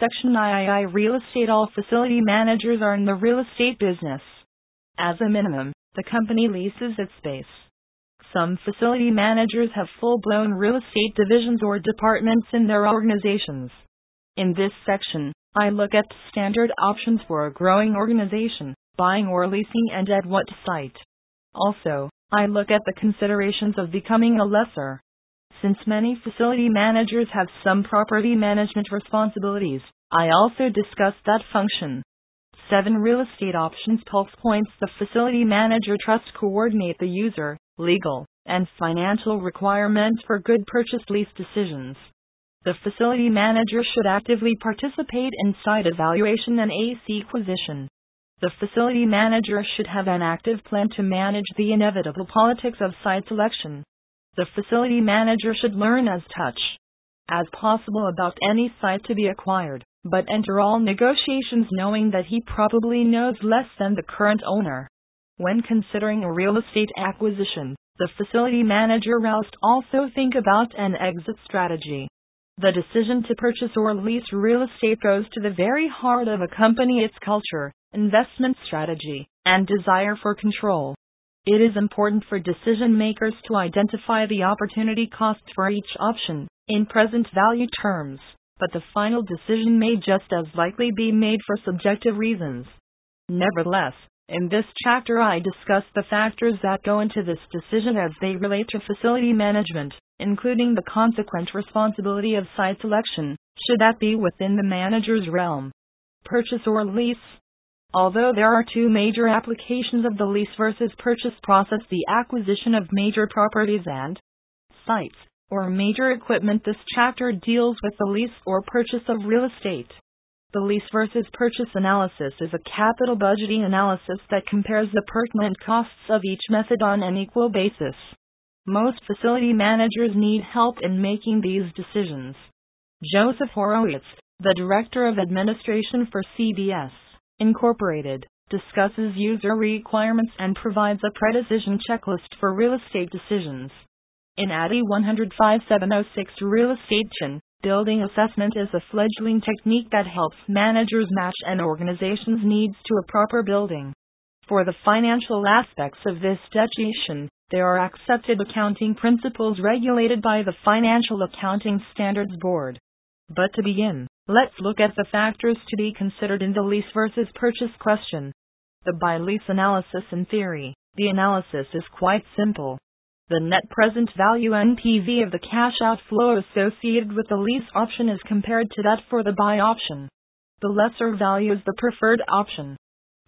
section III Real Estate All facility managers are in the real estate business. As a minimum, the company leases its space. Some facility managers have full blown real estate divisions or departments in their organizations. In this section, I look at standard options for a growing organization, buying or leasing, and at what site. Also, I look at the considerations of becoming a lessor. Since many facility managers have some property management responsibilities, I also discuss that function. 7 Real estate options pulse points the facility manager trusts coordinate the user, legal, and financial requirements for good purchase lease decisions. The facility manager should actively participate in site evaluation and AC acquisition. The facility manager should have an active plan to manage the inevitable politics of site selection. The facility manager should learn as touch as possible about any site to be acquired, but enter all negotiations knowing that he probably knows less than the current owner. When considering a real estate acquisition, the facility manager must also think about an exit strategy. The decision to purchase or lease real estate goes to the very heart of a company, its culture, investment strategy, and desire for control. It is important for decision makers to identify the opportunity cost for each option in present value terms, but the final decision may just as likely be made for subjective reasons. Nevertheless, in this chapter, I discuss the factors that go into this decision as they relate to facility management, including the consequent responsibility of site selection, should that be within the manager's realm. Purchase or lease, Although there are two major applications of the lease versus purchase process the acquisition of major properties and sites, or major equipment, this chapter deals with the lease or purchase of real estate. The lease versus purchase analysis is a capital budgeting analysis that compares the pertinent costs of each method on an equal basis. Most facility managers need help in making these decisions. Joseph Horowitz, the Director of Administration for CBS Incorporated, discusses user requirements and provides a pre-decision checklist for real estate decisions. In ADDIE 105706 Real Estate Chain, building assessment is a fledgling technique that helps managers match an organization's needs to a proper building. For the financial aspects of this decision, there are accepted accounting principles regulated by the Financial Accounting Standards Board. But to begin, let's look at the factors to be considered in the lease versus purchase question. The buy lease analysis in theory, the analysis is quite simple. The net present value NPV of the cash outflow associated with the lease option is compared to that for the buy option. The lesser value is the preferred option.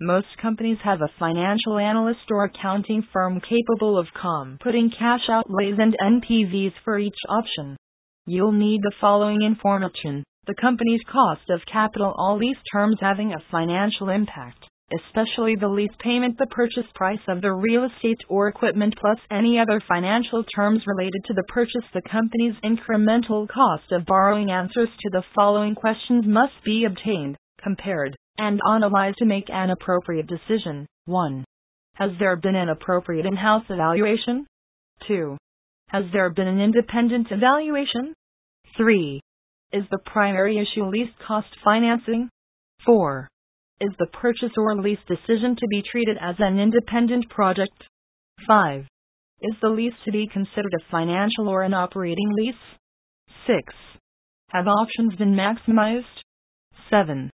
Most companies have a financial analyst or accounting firm capable of computing cash outlays and NPVs for each option. You'll need the following information the company's cost of capital, all lease terms having a financial impact, especially the lease payment, the purchase price of the real estate or equipment, plus any other financial terms related to the purchase, the company's incremental cost of borrowing. Answers to the following questions must be obtained, compared, and analyzed to make an appropriate decision. 1. Has there been an appropriate in house evaluation? 2. Has there been an independent evaluation? 3. Is the primary issue lease cost financing? 4. Is the purchase or lease decision to be treated as an independent project? 5. Is the lease to be considered a financial or an operating lease? 6. Have options been maximized? 7.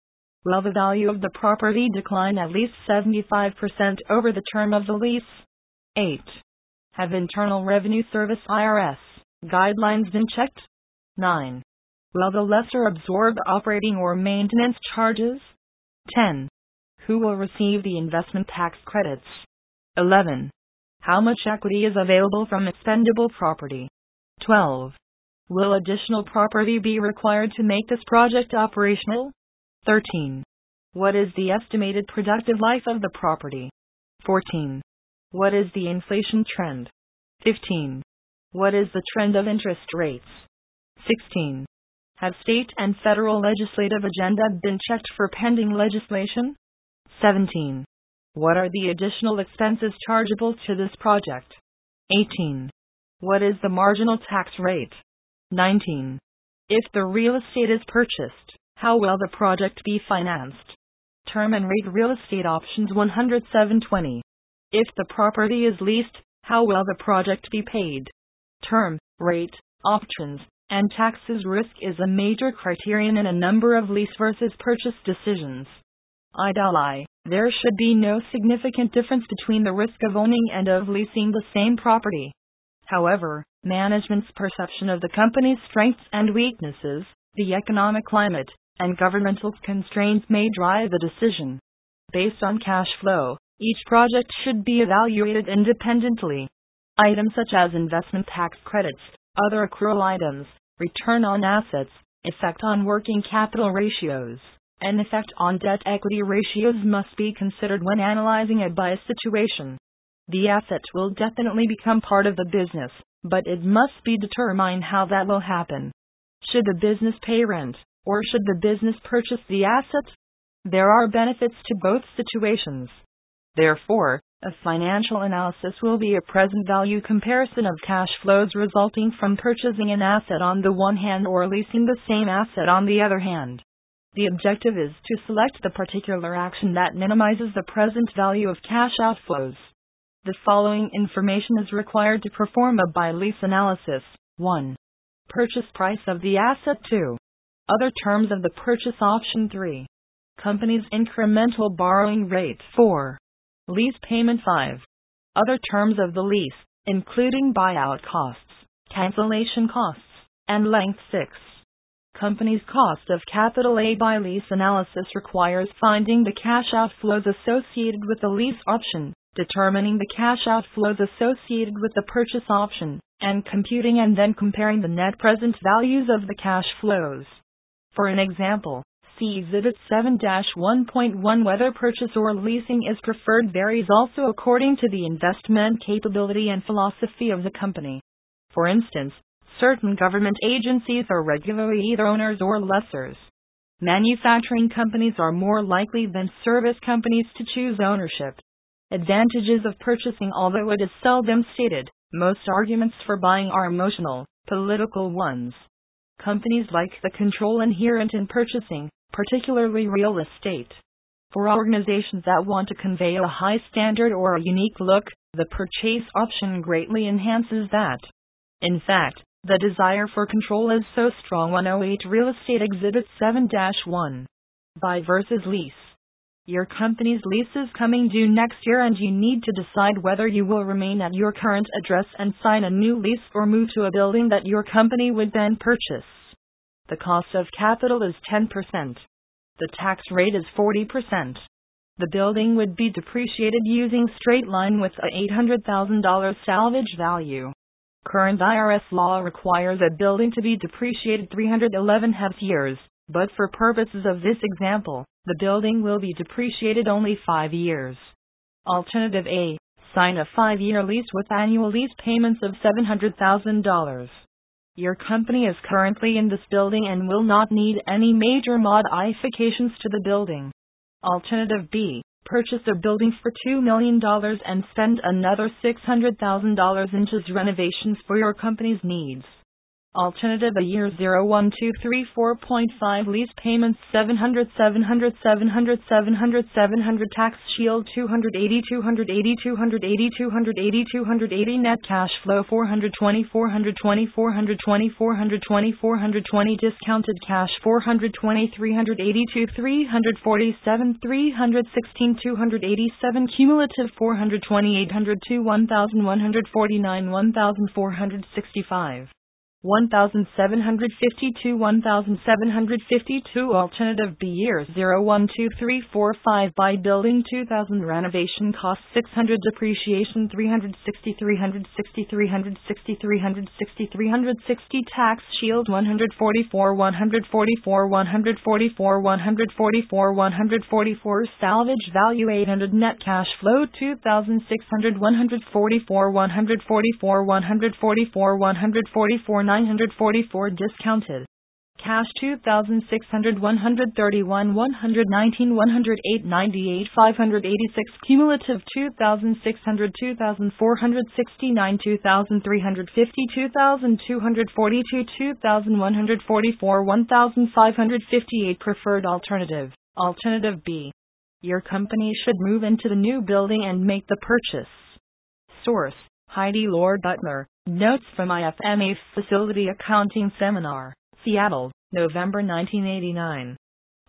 Will the value of the property decline at least 75% over the term of the lease? 8. Have Internal Revenue Service IRS guidelines been checked? 9. Will the lesser absorb operating or maintenance charges? 10. Who will receive the investment tax credits? 11. How much equity is available from expendable property? 12. Will additional property be required to make this project operational? 13. What is the estimated productive life of the property? 14. What is the inflation trend? 15. What is the trend of interest rates? 16. Have state and federal legislative agenda been checked for pending legislation? 17. What are the additional expenses chargeable to this project? 18. What is the marginal tax rate? 19. If the real estate is purchased, How will the project be financed? Term and rate real estate options 10720. If the property is leased, how will the project be paid? Term, rate, options, and taxes risk is a major criterion in a number of lease versus purchase decisions. Ideally, there should be no significant difference between the risk of owning and of leasing the same property. However, management's perception of the company's strengths and weaknesses, the economic climate, and governmental constraints may drive the decision. Based on cash flow, each project should be evaluated independently. Items such as investment tax credits, other accrual items, return on assets, effect on working capital ratios, and effect on debt equity ratios must be considered when analyzing a buy situation. The asset will definitely become part of the business, but it must be determined how that will happen. Should the business pay rent, or should the business purchase the asset? There are benefits to both situations. Therefore, a financial analysis will be a present value comparison of cash flows resulting from purchasing an asset on the one hand or leasing the same asset on the other hand. The objective is to select the particular action that minimizes the present value of cash outflows. The following information is required to perform a buy lease analysis. 1. Purchase price of the asset 2. Other terms of the purchase option 3. Company's incremental borrowing rate 4. Lease payment 5. Other terms of the lease, including buyout costs, cancellation costs, and length 6. Company's cost of capital A buy lease analysis requires finding the cash outflows associated with the lease option, determining the cash outflows associated with the purchase option, and computing and then comparing the net present values of the cash flows. For an example, see Exhibit 7 1.1 whether purchase or leasing is preferred varies also according to the investment capability and philosophy of the company. For instance, certain government agencies are regularly either owners or lessors. Manufacturing companies are more likely than service companies to choose ownership. Advantages of purchasing Although it is seldom stated, most arguments for buying are emotional, political ones. Companies like the control inherent in purchasing, particularly real estate. For organizations that want to convey a high standard or a unique look, the purchase option greatly enhances that. In fact, the desire for control is so strong 108 Real Estate Exhibit 7 1. Buy versus lease. Your company's lease is coming due next year and you need to decide whether you will remain at your current address and sign a new lease or move to a building that your company would then purchase. The cost of capital is 10%. The tax rate is 40%. The building would be depreciated using straight line with a $800,000 salvage value. Current IRS law requires a building to be depreciated 311 half years, but for purposes of this example, the building will be depreciated only 5 years. Alternative A Sign a 5 year lease with annual lease payments of $700,000. Your company is currently in this building and will not need any major modifications to the building. Alternative B Purchase a building for $2 million and spend another $600,000 into renovations for your company's needs. Alternative a year 01234.5 lease payments 700 700 700 700 700 tax shield 280 280 280 280 280 net cash flow 420 420 420 420 420 discounted cash 420 382 347 316 287 cumulative 420 802 1149 1465 1752 1752 Alternative B years 012345 by building 2000 renovation cost 600 depreciation 360 360 360 360 360 tax shield 144 144 144 144 144 salvage value 800 net cash flow 2600 144 144 144 144 944 discounted. Cash 2600 131 119 108 98 586 Cumulative 2600 2469 2350 2242 2144 1558 Preferred Alternative Alternative B Your company should move into the new building and make the purchase. Source Heidi Lord Butler Notes from IFMA Facility Accounting Seminar Seattle, November 1989.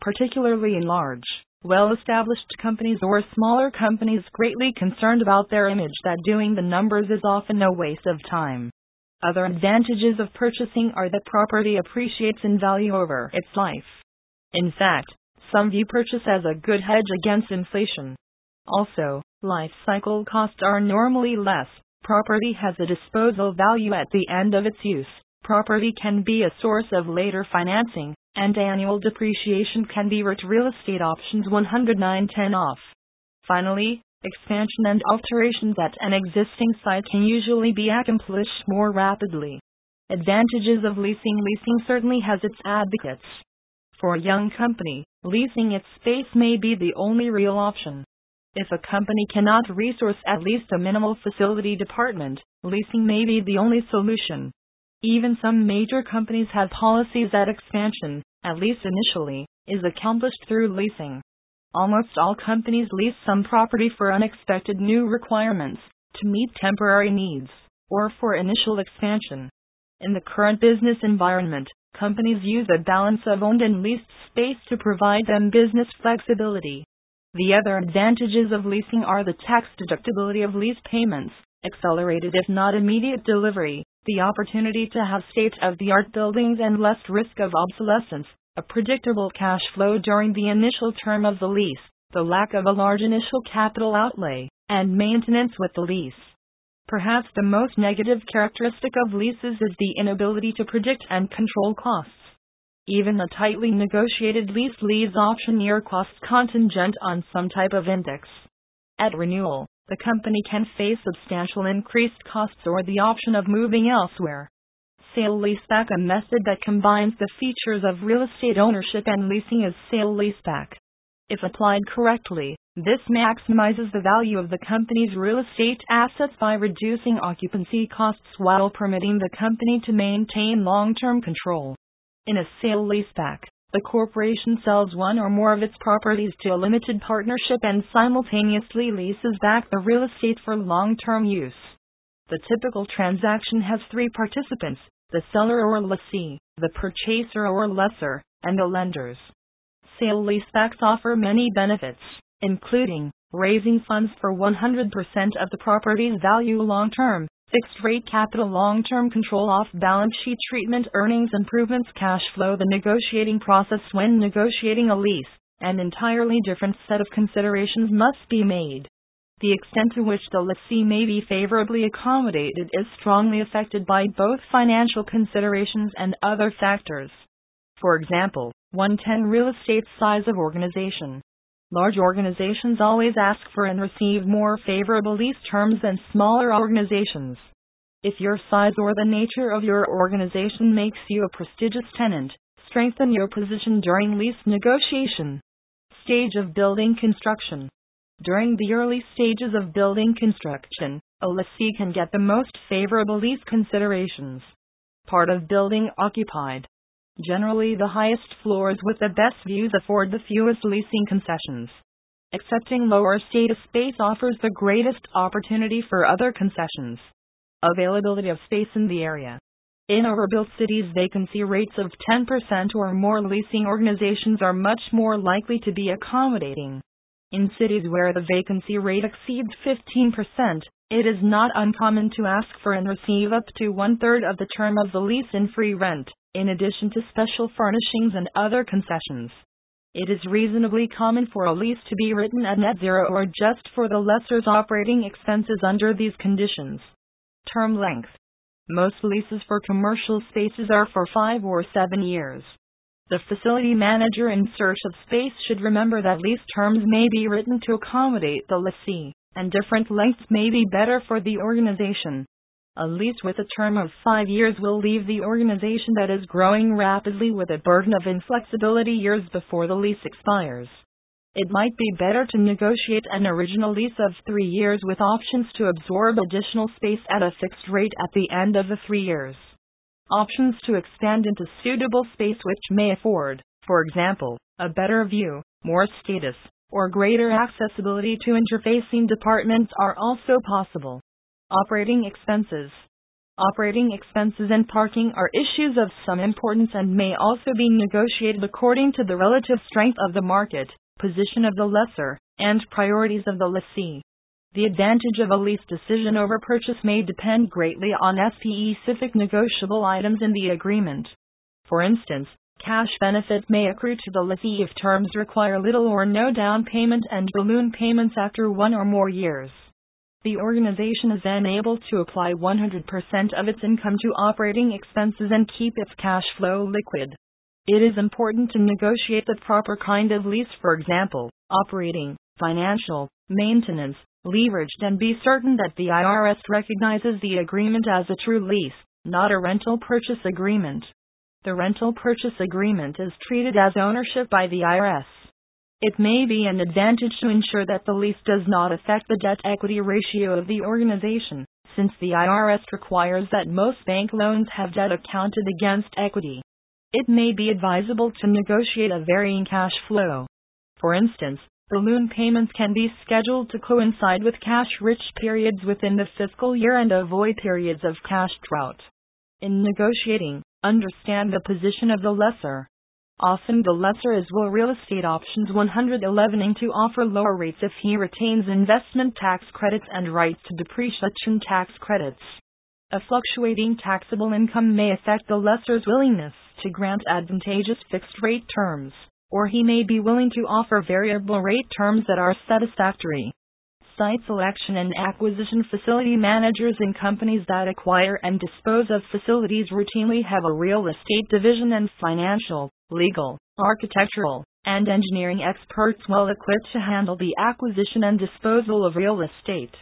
Particularly in large, well established companies or smaller companies greatly concerned about their image that doing the numbers is often a waste of time. Other advantages of purchasing are that property appreciates in value over its life. In fact, some view purchase as a good hedge against inflation. Also, life cycle costs are normally less. Property has a disposal value at the end of its use. Property can be a source of later financing, and annual depreciation can be REIT real estate options 10910 off. Finally, expansion and alterations at an existing site can usually be accomplished more rapidly. Advantages of leasing Leasing certainly has its advocates. For a young company, leasing its space may be the only real option. If a company cannot resource at least a minimal facility department, leasing may be the only solution. Even some major companies have policies that expansion, at least initially, is accomplished through leasing. Almost all companies lease some property for unexpected new requirements, to meet temporary needs, or for initial expansion. In the current business environment, companies use a balance of owned and leased space to provide them business flexibility. The other advantages of leasing are the tax deductibility of lease payments, accelerated if not immediate delivery, the opportunity to have state of the art buildings and less risk of obsolescence, a predictable cash flow during the initial term of the lease, the lack of a large initial capital outlay, and maintenance with the lease. Perhaps the most negative characteristic of leases is the inability to predict and control costs. Even a tightly negotiated lease leaves option year costs contingent on some type of index. At renewal, the company can face substantial increased costs or the option of moving elsewhere. Sale leaseback a method that combines the features of real estate ownership and leasing is sale leaseback. If applied correctly, this maximizes the value of the company's real estate assets by reducing occupancy costs while permitting the company to maintain long term control. In a sale leaseback, the corporation sells one or more of its properties to a limited partnership and simultaneously leases back the real estate for long term use. The typical transaction has three participants the seller or lessee, the purchaser or lessor, and the lenders. Sale leasebacks offer many benefits, including raising funds for 100% of the property's value long term, fixed rate capital, long term control, off balance sheet treatment, earnings improvements, cash flow, the negotiating process when negotiating a lease, an entirely different set of considerations must be made. The extent to which the lessee may be favorably accommodated is strongly affected by both financial considerations and other factors. For example, 110 real estate size of organization. Large organizations always ask for and receive more favorable lease terms than smaller organizations. If your size or the nature of your organization makes you a prestigious tenant, strengthen your position during lease negotiation. Stage of building construction. During the early stages of building construction, a lessee can get the most favorable lease considerations. Part of building occupied. Generally, the highest floors with the best views afford the fewest leasing concessions. Accepting lower status space offers the greatest opportunity for other concessions. Availability of space in the area. In overbuilt cities, vacancy rates of 10% or more leasing organizations are much more likely to be accommodating. In cities where the vacancy rate exceeds 15%, it is not uncommon to ask for and receive up to one third of the term of the lease in free rent in addition to special furnishings and other concessions. It is reasonably common for a lease to be written at net zero or just for the lessor's operating expenses under these conditions. Term length. Most leases for commercial spaces are for five or seven years. The facility manager in search of space should remember that lease terms may be written to accommodate the lessee, and different lengths may be better for the organization. A lease with a term of five years will leave the organization that is growing rapidly with a burden of inflexibility years before the lease expires. It might be better to negotiate an original lease of three years with options to absorb additional space at a fixed rate at the end of the three years. Options to expand into suitable space which may afford, for example, a better view, more status, or greater accessibility to interfacing departments are also possible. Operating expenses. Operating expenses and parking are issues of some importance and may also be negotiated according to the relative strength of the market, position of the lessor, and priorities of the lessee. The advantage of a lease decision over purchase may depend greatly on specific negotiable items in the agreement. For instance, cash benefit may accrue to the lessee if terms require little or no down payment and balloon payments after one or more years. The organization is then able to apply 100% of its income to operating expenses and keep its cash flow liquid. It is important to negotiate the proper kind of lease, for example, operating, financial, maintenance, leveraged, and be certain that the IRS recognizes the agreement as a true lease, not a rental purchase agreement. The rental purchase agreement is treated as ownership by the IRS. It may be an advantage to ensure that the lease does not affect the debt equity ratio of the organization, since the IRS requires that most bank loans have debt accounted against equity. It may be advisable to negotiate a varying cash flow. For instance, balloon payments can be scheduled to coincide with cash rich periods within the fiscal year and avoid periods of cash drought. In negotiating, understand the position of the lessor. Often the lessor is will real estate options 111 to offer lower rates if he retains investment tax credits and rights to depreciation tax credits. A fluctuating taxable income may affect the lessor's willingness to grant advantageous fixed rate terms, or he may be willing to offer variable rate terms that are satisfactory site selection and acquisition facility managers in companies that acquire and dispose of facilities routinely have a real estate division and financial, legal, architectural, and engineering experts well equipped to handle the acquisition and disposal of real estate.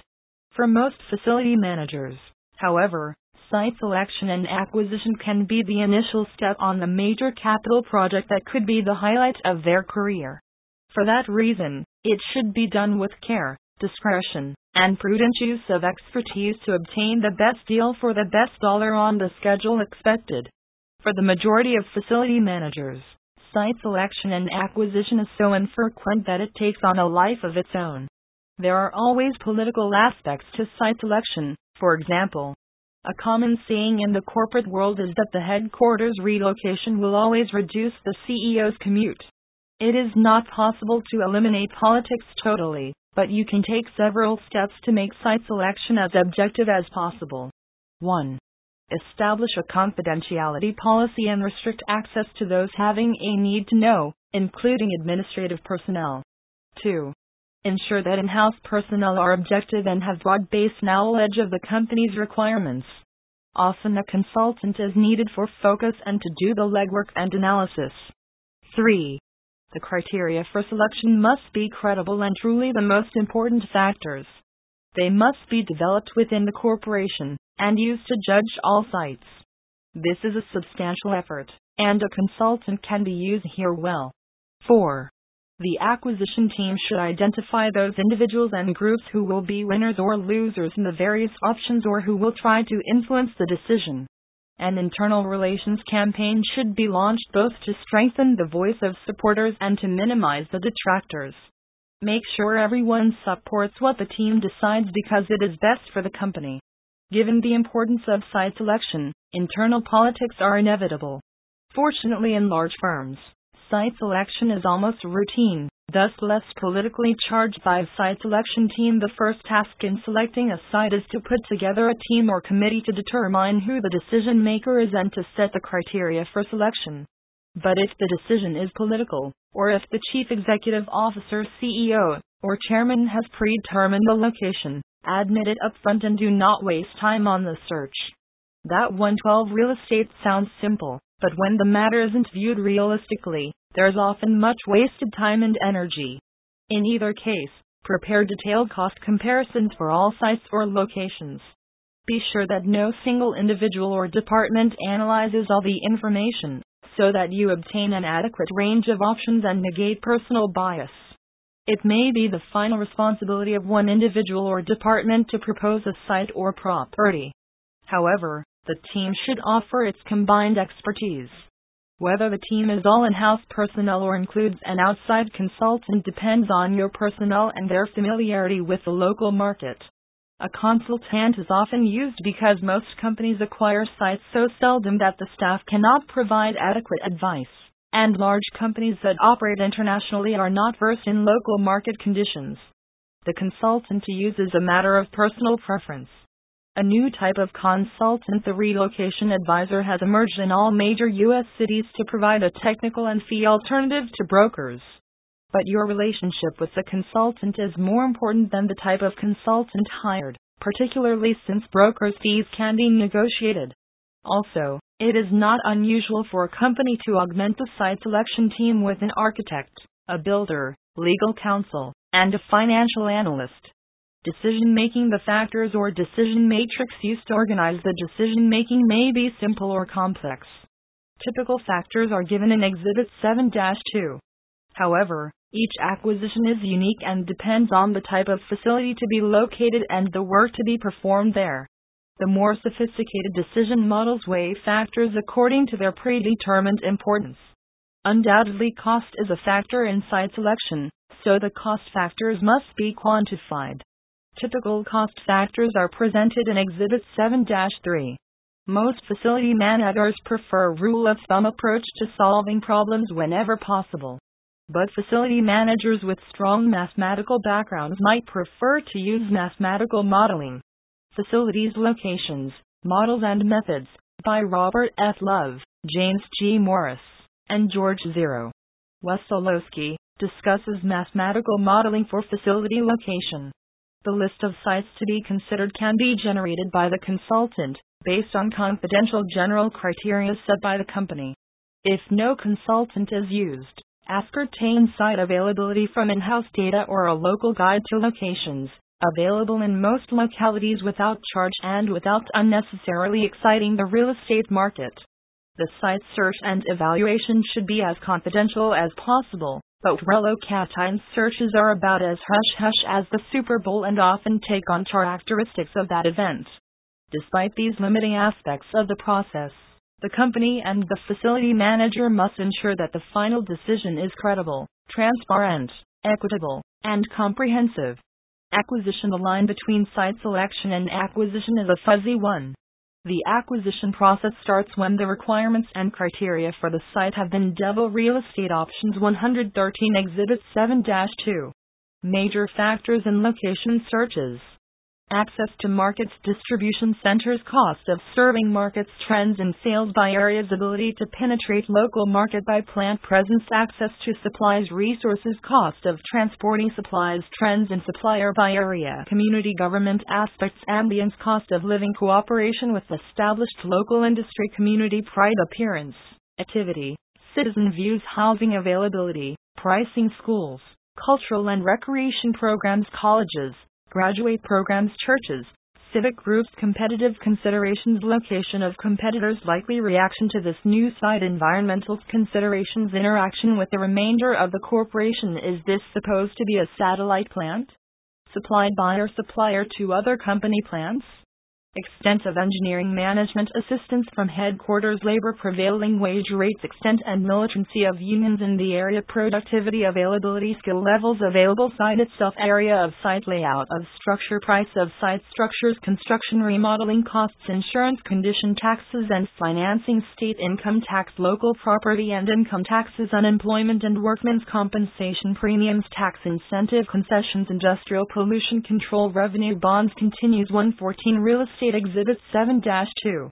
For most facility managers, however, site selection and acquisition can be the initial step on a major capital project that could be the highlight of their career. For that reason, it should be done with care, discretion, and prudent use of expertise to obtain the best deal for the best dollar on the schedule expected. For the majority of facility managers, site selection and acquisition is so infrequent that it takes on a life of its own. There are always political aspects to site selection, for example. A common saying in the corporate world is that the headquarters relocation will always reduce the CEO's commute. It is not possible to eliminate politics totally, but you can take several steps to make site selection as objective as possible. 1. Establish a confidentiality policy and restrict access to those having a need to know, including administrative personnel. 2. Ensure that in house personnel are objective and have broad based knowledge of the company's requirements. Often a consultant is needed for focus and to do the legwork and analysis. 3. The criteria for selection must be credible and truly the most important factors. They must be developed within the corporation and used to judge all sites. This is a substantial effort, and a consultant can be used here well. 4. The acquisition team should identify those individuals and groups who will be winners or losers in the various options or who will try to influence the decision. An internal relations campaign should be launched both to strengthen the voice of supporters and to minimize the detractors. Make sure everyone supports what the team decides because it is best for the company. Given the importance of site selection, internal politics are inevitable. Fortunately, in large firms, site selection is almost routine, thus less politically charged by a site selection team. The first task in selecting a site is to put together a team or committee to determine who the decision maker is and to set the criteria for selection. But if the decision is political, or if the chief executive officer, CEO, or chairman has predetermined the location, admit it upfront and do not waste time on the search. That 112 real estate sounds simple, but when the matter isn't viewed realistically, there's often much wasted time and energy. In either case, prepare detailed cost comparisons for all sites or locations. Be sure that no single individual or department analyzes all the information, so that you obtain an adequate range of options and negate personal bias. It may be the final responsibility of one individual or department to propose a site or property. However, the team should offer its combined expertise. Whether the team is all in house personnel or includes an outside consultant depends on your personnel and their familiarity with the local market. A consultant is often used because most companies acquire sites so seldom that the staff cannot provide adequate advice and large companies that operate internationally are not versed in local market conditions. The consultant to use is a matter of personal preference. A new type of consultant, the relocation advisor, has emerged in all major U.S. cities to provide a technical and fee alternative to brokers. But your relationship with the consultant is more important than the type of consultant hired, particularly since brokers' fees can be negotiated. Also, it is not unusual for a company to augment the site selection team with an architect, a builder, legal counsel, and a financial analyst. Decision making The factors or decision matrix used to organize the decision making may be simple or complex. Typical factors are given in Exhibit 7 2. However, each acquisition is unique and depends on the type of facility to be located and the work to be performed there. The more sophisticated decision models weigh factors according to their predetermined importance. Undoubtedly, cost is a factor in site selection, so the cost factors must be quantified. Typical cost factors are presented in Exhibit 7 3. Most facility managers prefer a rule of thumb approach to solving problems whenever possible. But facility managers with strong mathematical backgrounds might prefer to use mathematical modeling. Facilities Locations, Models and Methods, by Robert F. Love, James G. Morris, and George Zero. Wesolowsky discusses mathematical modeling for facility location. The list of sites to be considered can be generated by the consultant, based on confidential general criteria set by the company. If no consultant is used, ascertain site availability from in house data or a local guide to locations available in most localities without charge and without unnecessarily exciting the real estate market. The site search and evaluation should be as confidential as possible, but relocatine searches are about as hush hush as the Super Bowl and often take on characteristics of that event. Despite these limiting aspects of the process, the company and the facility manager must ensure that the final decision is credible, transparent, equitable, and comprehensive. Acquisition The line between site selection and acquisition is a fuzzy one. The acquisition process starts when the requirements and criteria for the site have been Devil Real Estate Options 113 Exhibit 7 2. Major factors in location searches access to markets, distribution centers, cost of serving markets, trends in sales by areas, ability to penetrate local market by plant presence, access to supplies, resources, cost of transporting supplies, trends in supplier by area, community government aspects, ambience, cost of living, cooperation with established local industry, community pride, appearance, activity, citizen views, housing availability, pricing, schools, cultural and recreation programs, colleges graduate programs, churches, civic groups, competitive considerations, location of competitors, likely reaction to this new site, environmental considerations, interaction with the remainder of the corporation. Is this supposed to be a satellite plant? Supplied by or supplier to other company plants? Extent of engineering management assistance from headquarters labor prevailing wage rates extent and militancy of unions in the area productivity availability skill levels available site itself area of site layout of structure price of site structures construction remodeling costs insurance condition taxes and financing state income tax local property and income taxes unemployment and workmen's compensation premiums tax incentive concessions industrial pollution control revenue bonds continues 114 real estate State Exhibit 7 2.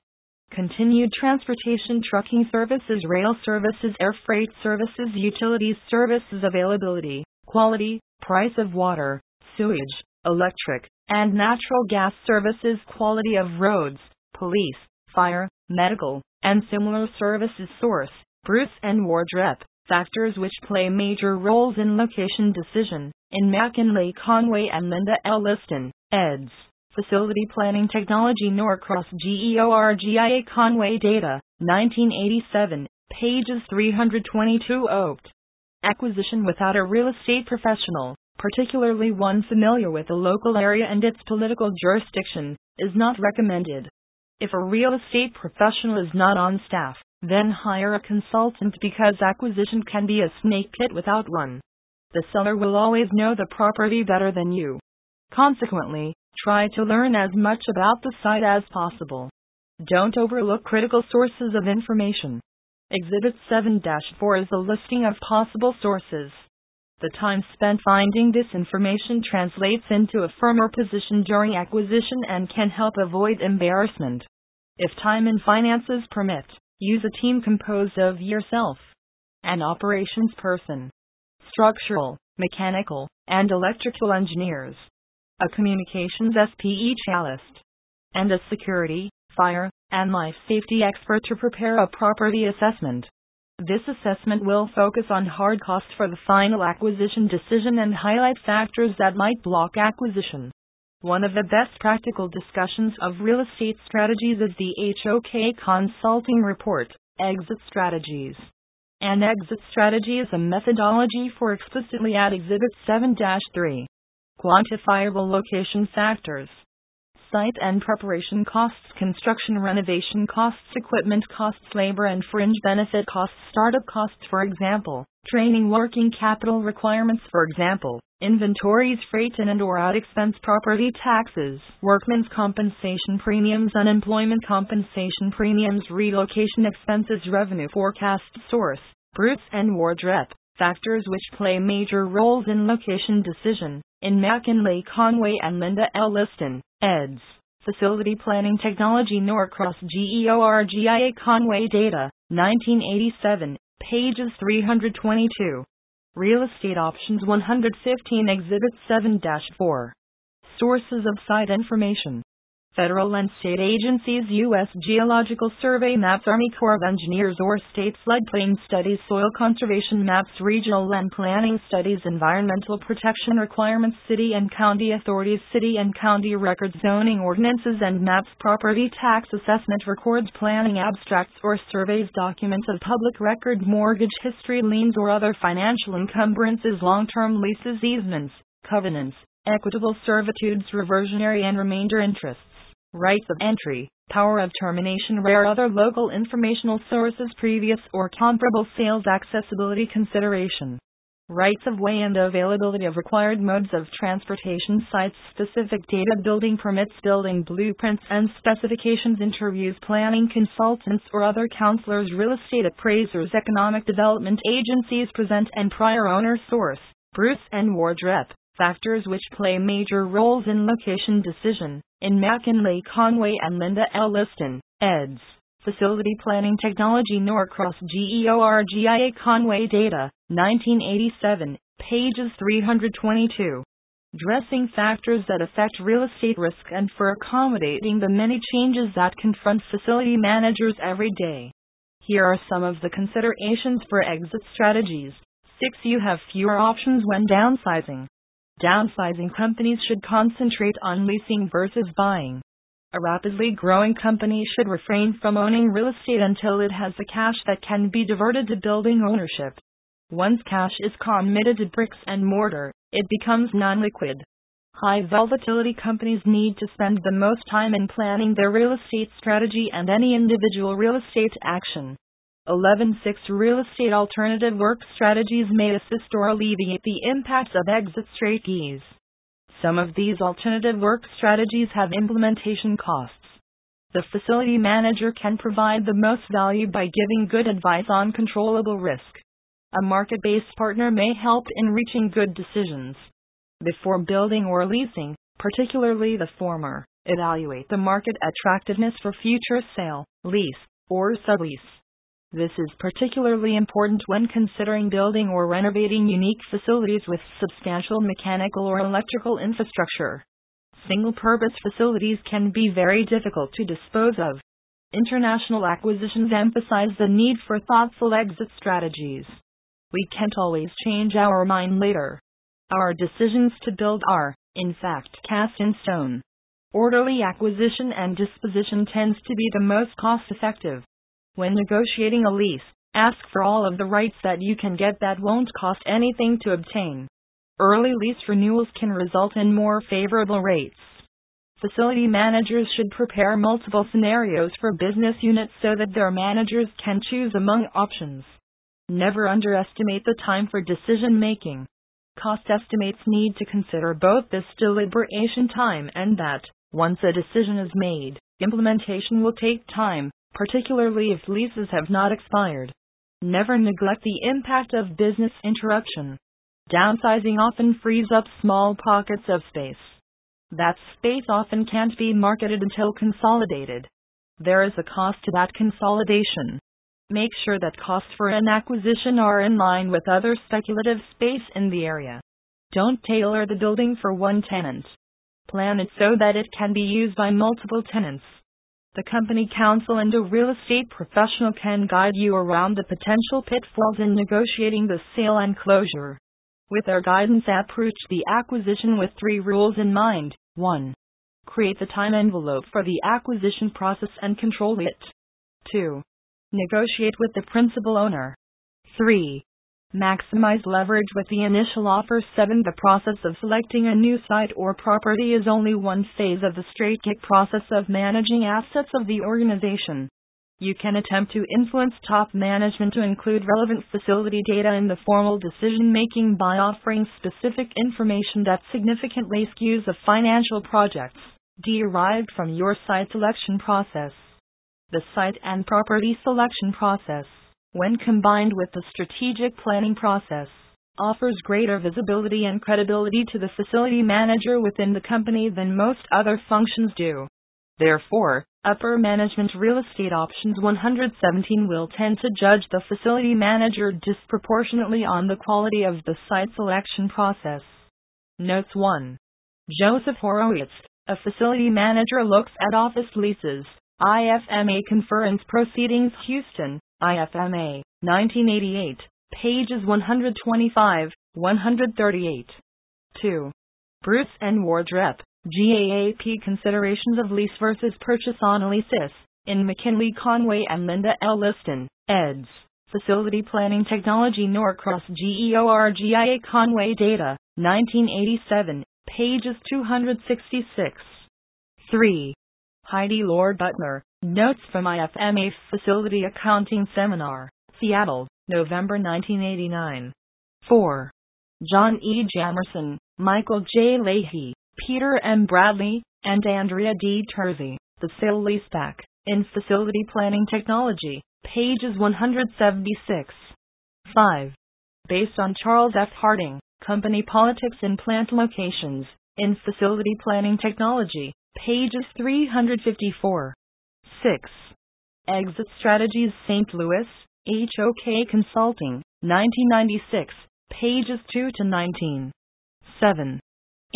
Continued transportation, trucking services, rail services, air freight services, utilities services, availability, quality, price of water, sewage, electric, and natural gas services, quality of roads, police, fire, medical, and similar services source, Bruce and Wardrep, factors which play major roles in location decision, in McKinley Conway and Linda L. Liston, eds. Facility Planning Technology Norcross GEORGIA Conway Data, 1987, pages 322 Oaked. Acquisition without a real estate professional, particularly one familiar with the local area and its political jurisdiction, is not recommended. If a real estate professional is not on staff, then hire a consultant because acquisition can be a snake pit without one. The seller will always know the property better than you. Consequently, try to learn as much about the site as possible. Don't overlook critical sources of information. Exhibit 7 4 is a listing of possible sources. The time spent finding this information translates into a firmer position during acquisition and can help avoid embarrassment. If time and finances permit, use a team composed of yourself, an operations person, structural, mechanical, and electrical engineers, a communications SPE chalist, and a security, fire, and life safety expert to prepare a property assessment. This assessment will focus on hard costs for the final acquisition decision and highlight factors that might block acquisition. One of the best practical discussions of real estate strategies is the HOK Consulting Report, Exit Strategies. An exit strategy is a methodology for explicitly at Exhibit 7 3. Quantifiable location factors. Site and preparation costs, construction renovation costs, equipment costs, labor and fringe benefit costs, startup costs, for example, training working capital requirements, for example, inventories, freight in and or out expense, property taxes, workmen's compensation premiums, unemployment compensation premiums, relocation expenses, revenue forecast source, Bruce and Wardrep, factors which play major roles in location decision. In McKinley Conway and Linda L. Liston, eds. Facility Planning Technology Norcross GEORGIA Conway Data, 1987, pages 322. Real Estate Options 115 Exhibit 7 4. Sources of site information. Federal and state agencies U.S. Geological Survey maps Army Corps of Engineers or state floodplain studies soil conservation maps regional land planning studies environmental protection requirements city and county authorities city and county records zoning ordinances and maps property tax assessment records planning abstracts or surveys documents of public record mortgage history liens or other financial encumbrances long-term leases easements covenants equitable servitudes reversionary and remainder interests rights of entry, power of termination, rare other local informational sources, previous or comparable sales, accessibility consideration, rights of way and availability of required modes of transportation, sites specific data, building permits, building blueprints and specifications, interviews, planning consultants or other counselors, real estate appraisers, economic development agencies present and prior owner source, Bruce and Wardrep factors which play major roles in location decision. In McKinley Conway and Linda L. Liston, eds. Facility Planning Technology Norcross GEORGIA Conway Data, 1987, pages 322. Dressing factors that affect real estate risk and for accommodating the many changes that confront facility managers every day. Here are some of the considerations for exit strategies. 6. You have fewer options when downsizing. Downsizing companies should concentrate on leasing versus buying. A rapidly growing company should refrain from owning real estate until it has the cash that can be diverted to building ownership. Once cash is committed to bricks and mortar, it becomes non liquid. High volatility companies need to spend the most time in planning their real estate strategy and any individual real estate action. 11.6 Real estate alternative work strategies may assist or alleviate the impacts of exit strategies. Some of these alternative work strategies have implementation costs. The facility manager can provide the most value by giving good advice on controllable risk. A market based partner may help in reaching good decisions. Before building or leasing, particularly the former, evaluate the market attractiveness for future sale, lease, or sublease. This is particularly important when considering building or renovating unique facilities with substantial mechanical or electrical infrastructure. Single purpose facilities can be very difficult to dispose of. International acquisitions emphasize the need for thoughtful exit strategies. We can't always change our mind later. Our decisions to build are, in fact, cast in stone. Orderly acquisition and disposition tends to be the most cost effective. When negotiating a lease, ask for all of the rights that you can get that won't cost anything to obtain. Early lease renewals can result in more favorable rates. Facility managers should prepare multiple scenarios for business units so that their managers can choose among options. Never underestimate the time for decision making. Cost estimates need to consider both this deliberation time and that, once a decision is made, implementation will take time, particularly if leases have not expired. Never neglect the impact of business interruption. Downsizing often frees up small pockets of space. That space often can't be marketed until consolidated. There is a cost to that consolidation. Make sure that costs for an acquisition are in line with other speculative space in the area. Don't tailor the building for one tenant. Plan it so that it can be used by multiple tenants. The company counsel and a real estate professional can guide you around the potential pitfalls in negotiating the sale and closure. With their guidance, approach the acquisition with three rules in mind. 1. Create the time envelope for the acquisition process and control it. 2. Negotiate with the principal owner. 3. Maximize leverage with the initial offer. 7. The process of selecting a new site or property is only one phase of the strategic process of managing assets of the organization. You can attempt to influence top management to include relevant facility data in the formal decision making by offering specific information that significantly skews the financial projects derived from your site selection process. The site and property selection process, when combined with the strategic planning process, offers greater visibility and credibility to the facility manager within the company than most other functions do. Therefore, Upper Management Real Estate Options 117 will tend to judge the facility manager disproportionately on the quality of the site selection process. Notes 1. Joseph Horowitz, a facility manager, looks at office leases. IFMA Conference Proceedings Houston, IFMA, 1988, pages 125, 138. 2. Bruce N. Wardrep, GAAP Considerations of Lease versus Purchase on Leases, in McKinley Conway and Linda L. Liston, eds. Facility Planning Technology Norcross GEORGIA Conway Data, 1987, pages 266. 3. Heidi Lord Butler, Notes from IFMA Facility Accounting Seminar, Seattle, November 1989. 4. John E. Jamerson, Michael J. Leahy, Peter M. Bradley, and Andrea D. Terzi, The Sale Leaseback, in Facility Planning Technology, pages 176. 5. Based on Charles F. Harding, Company Politics and Plant Locations, in Facility Planning Technology, pages 354. 6. Exit Strategies St. Louis, HOK Consulting, 1996, pages 2 to 19. 7.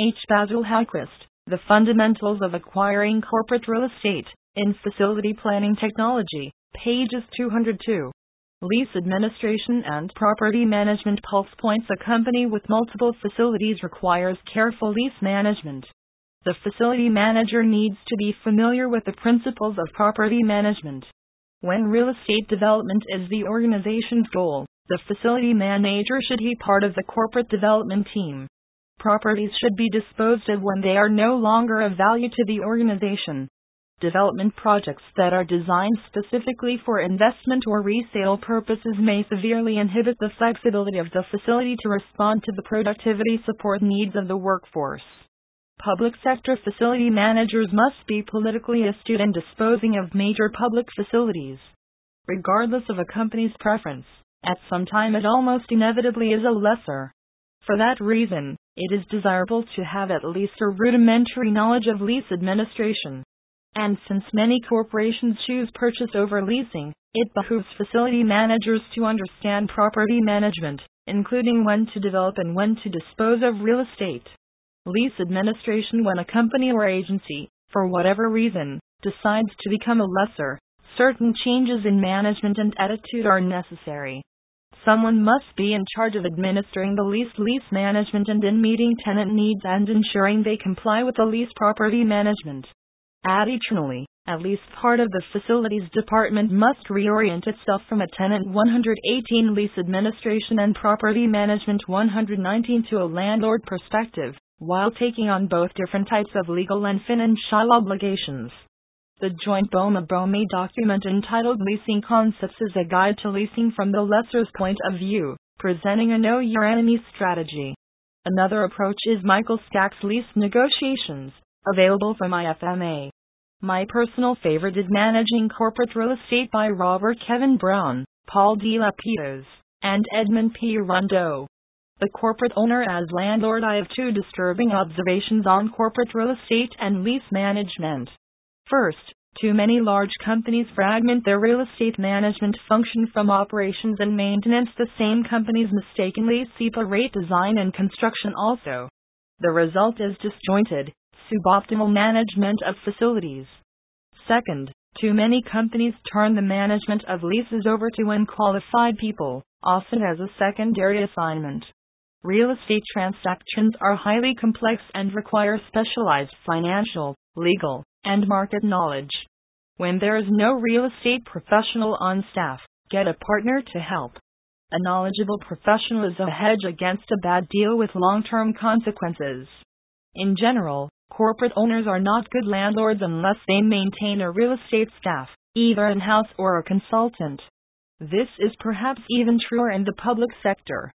H. Basil Hallquist, The Fundamentals of Acquiring Corporate Real Estate, in Facility Planning Technology, pages 202. Lease Administration and Property Management Pulse Points A company with multiple facilities requires careful lease management. The facility manager needs to be familiar with the principles of property management. When real estate development is the organization's goal, the facility manager should be part of the corporate development team. Properties should be disposed of when they are no longer of value to the organization. Development projects that are designed specifically for investment or resale purposes may severely inhibit the flexibility of the facility to respond to the productivity support needs of the workforce. Public sector facility managers must be politically astute in disposing of major public facilities. Regardless of a company's preference, at some time it almost inevitably is a lessor. For that reason, it is desirable to have at least a rudimentary knowledge of lease administration. And since many corporations choose purchase over leasing, it behooves facility managers to understand property management, including when to develop and when to dispose of real estate. Lease administration when a company or agency, for whatever reason, decides to become a lessor, certain changes in management and attitude are necessary. Someone must be in charge of administering the lease, lease management, and in meeting tenant needs and ensuring they comply with the lease property management. Additionally, at least part of the facilities department must reorient itself from a tenant 118 lease administration and property management 119 to a landlord perspective, while taking on both different types of legal and financial obligations. The joint BOMA BOMI document entitled Leasing Concepts is a guide to leasing from the lessor's point of view, presenting a know your enemy strategy. Another approach is Michael Stack's lease negotiations, available from IFMA. My personal favorite is Managing Corporate Real Estate by Robert Kevin Brown, Paul D. Lapides, and Edmond P. Rondeau. The corporate owner as landlord I have two disturbing observations on corporate real estate and lease management. First, too many large companies fragment their real estate management function from operations and maintenance. The same companies mistakenly separate design and construction also. The result is disjointed, suboptimal management of facilities. Second, too many companies turn the management of leases over to unqualified people, often as a secondary assignment. Real estate transactions are highly complex and require specialized financial, legal, and market knowledge. When there is no real estate professional on staff, get a partner to help. A knowledgeable professional is a hedge against a bad deal with long term consequences. In general, corporate owners are not good landlords unless they maintain a real estate staff, either in house or a consultant. This is perhaps even truer in the public sector.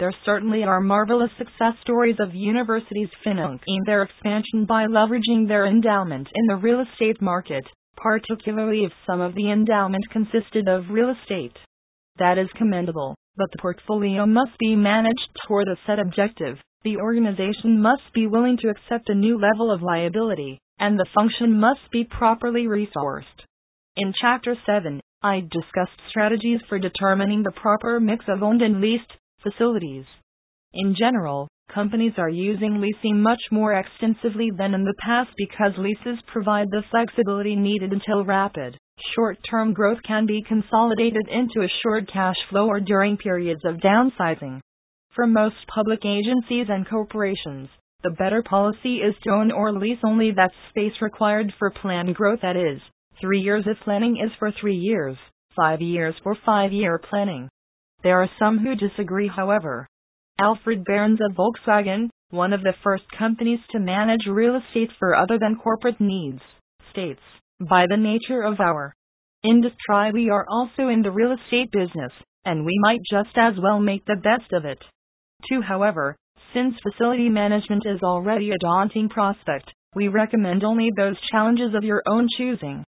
There certainly are marvelous success stories of universities financing their expansion by leveraging their endowment in the real estate market, particularly if some of the endowment consisted of real estate. That is commendable, but the portfolio must be managed toward a set objective. The organization must be willing to accept a new level of liability, and the function must be properly resourced. In Chapter 7, I discussed strategies for determining the proper mix of owned and leased facilities. In general, companies are using leasing much more extensively than in the past because leases provide the flexibility needed until rapid, short term growth can be consolidated into assured cash flow or during periods of downsizing. For most public agencies and corporations, the better policy is to own or lease only that space required for planned growth that is, three years if planning is for three years, five years for five year planning. There are some who disagree, however. Alfred Behrens of Volkswagen, one of the first companies to manage real estate for other than corporate needs, states By the nature of our industry, we are also in the real estate business, and we might just as well make the best of it. 2. However, since facility management is already a daunting prospect, we recommend only those challenges of your own choosing.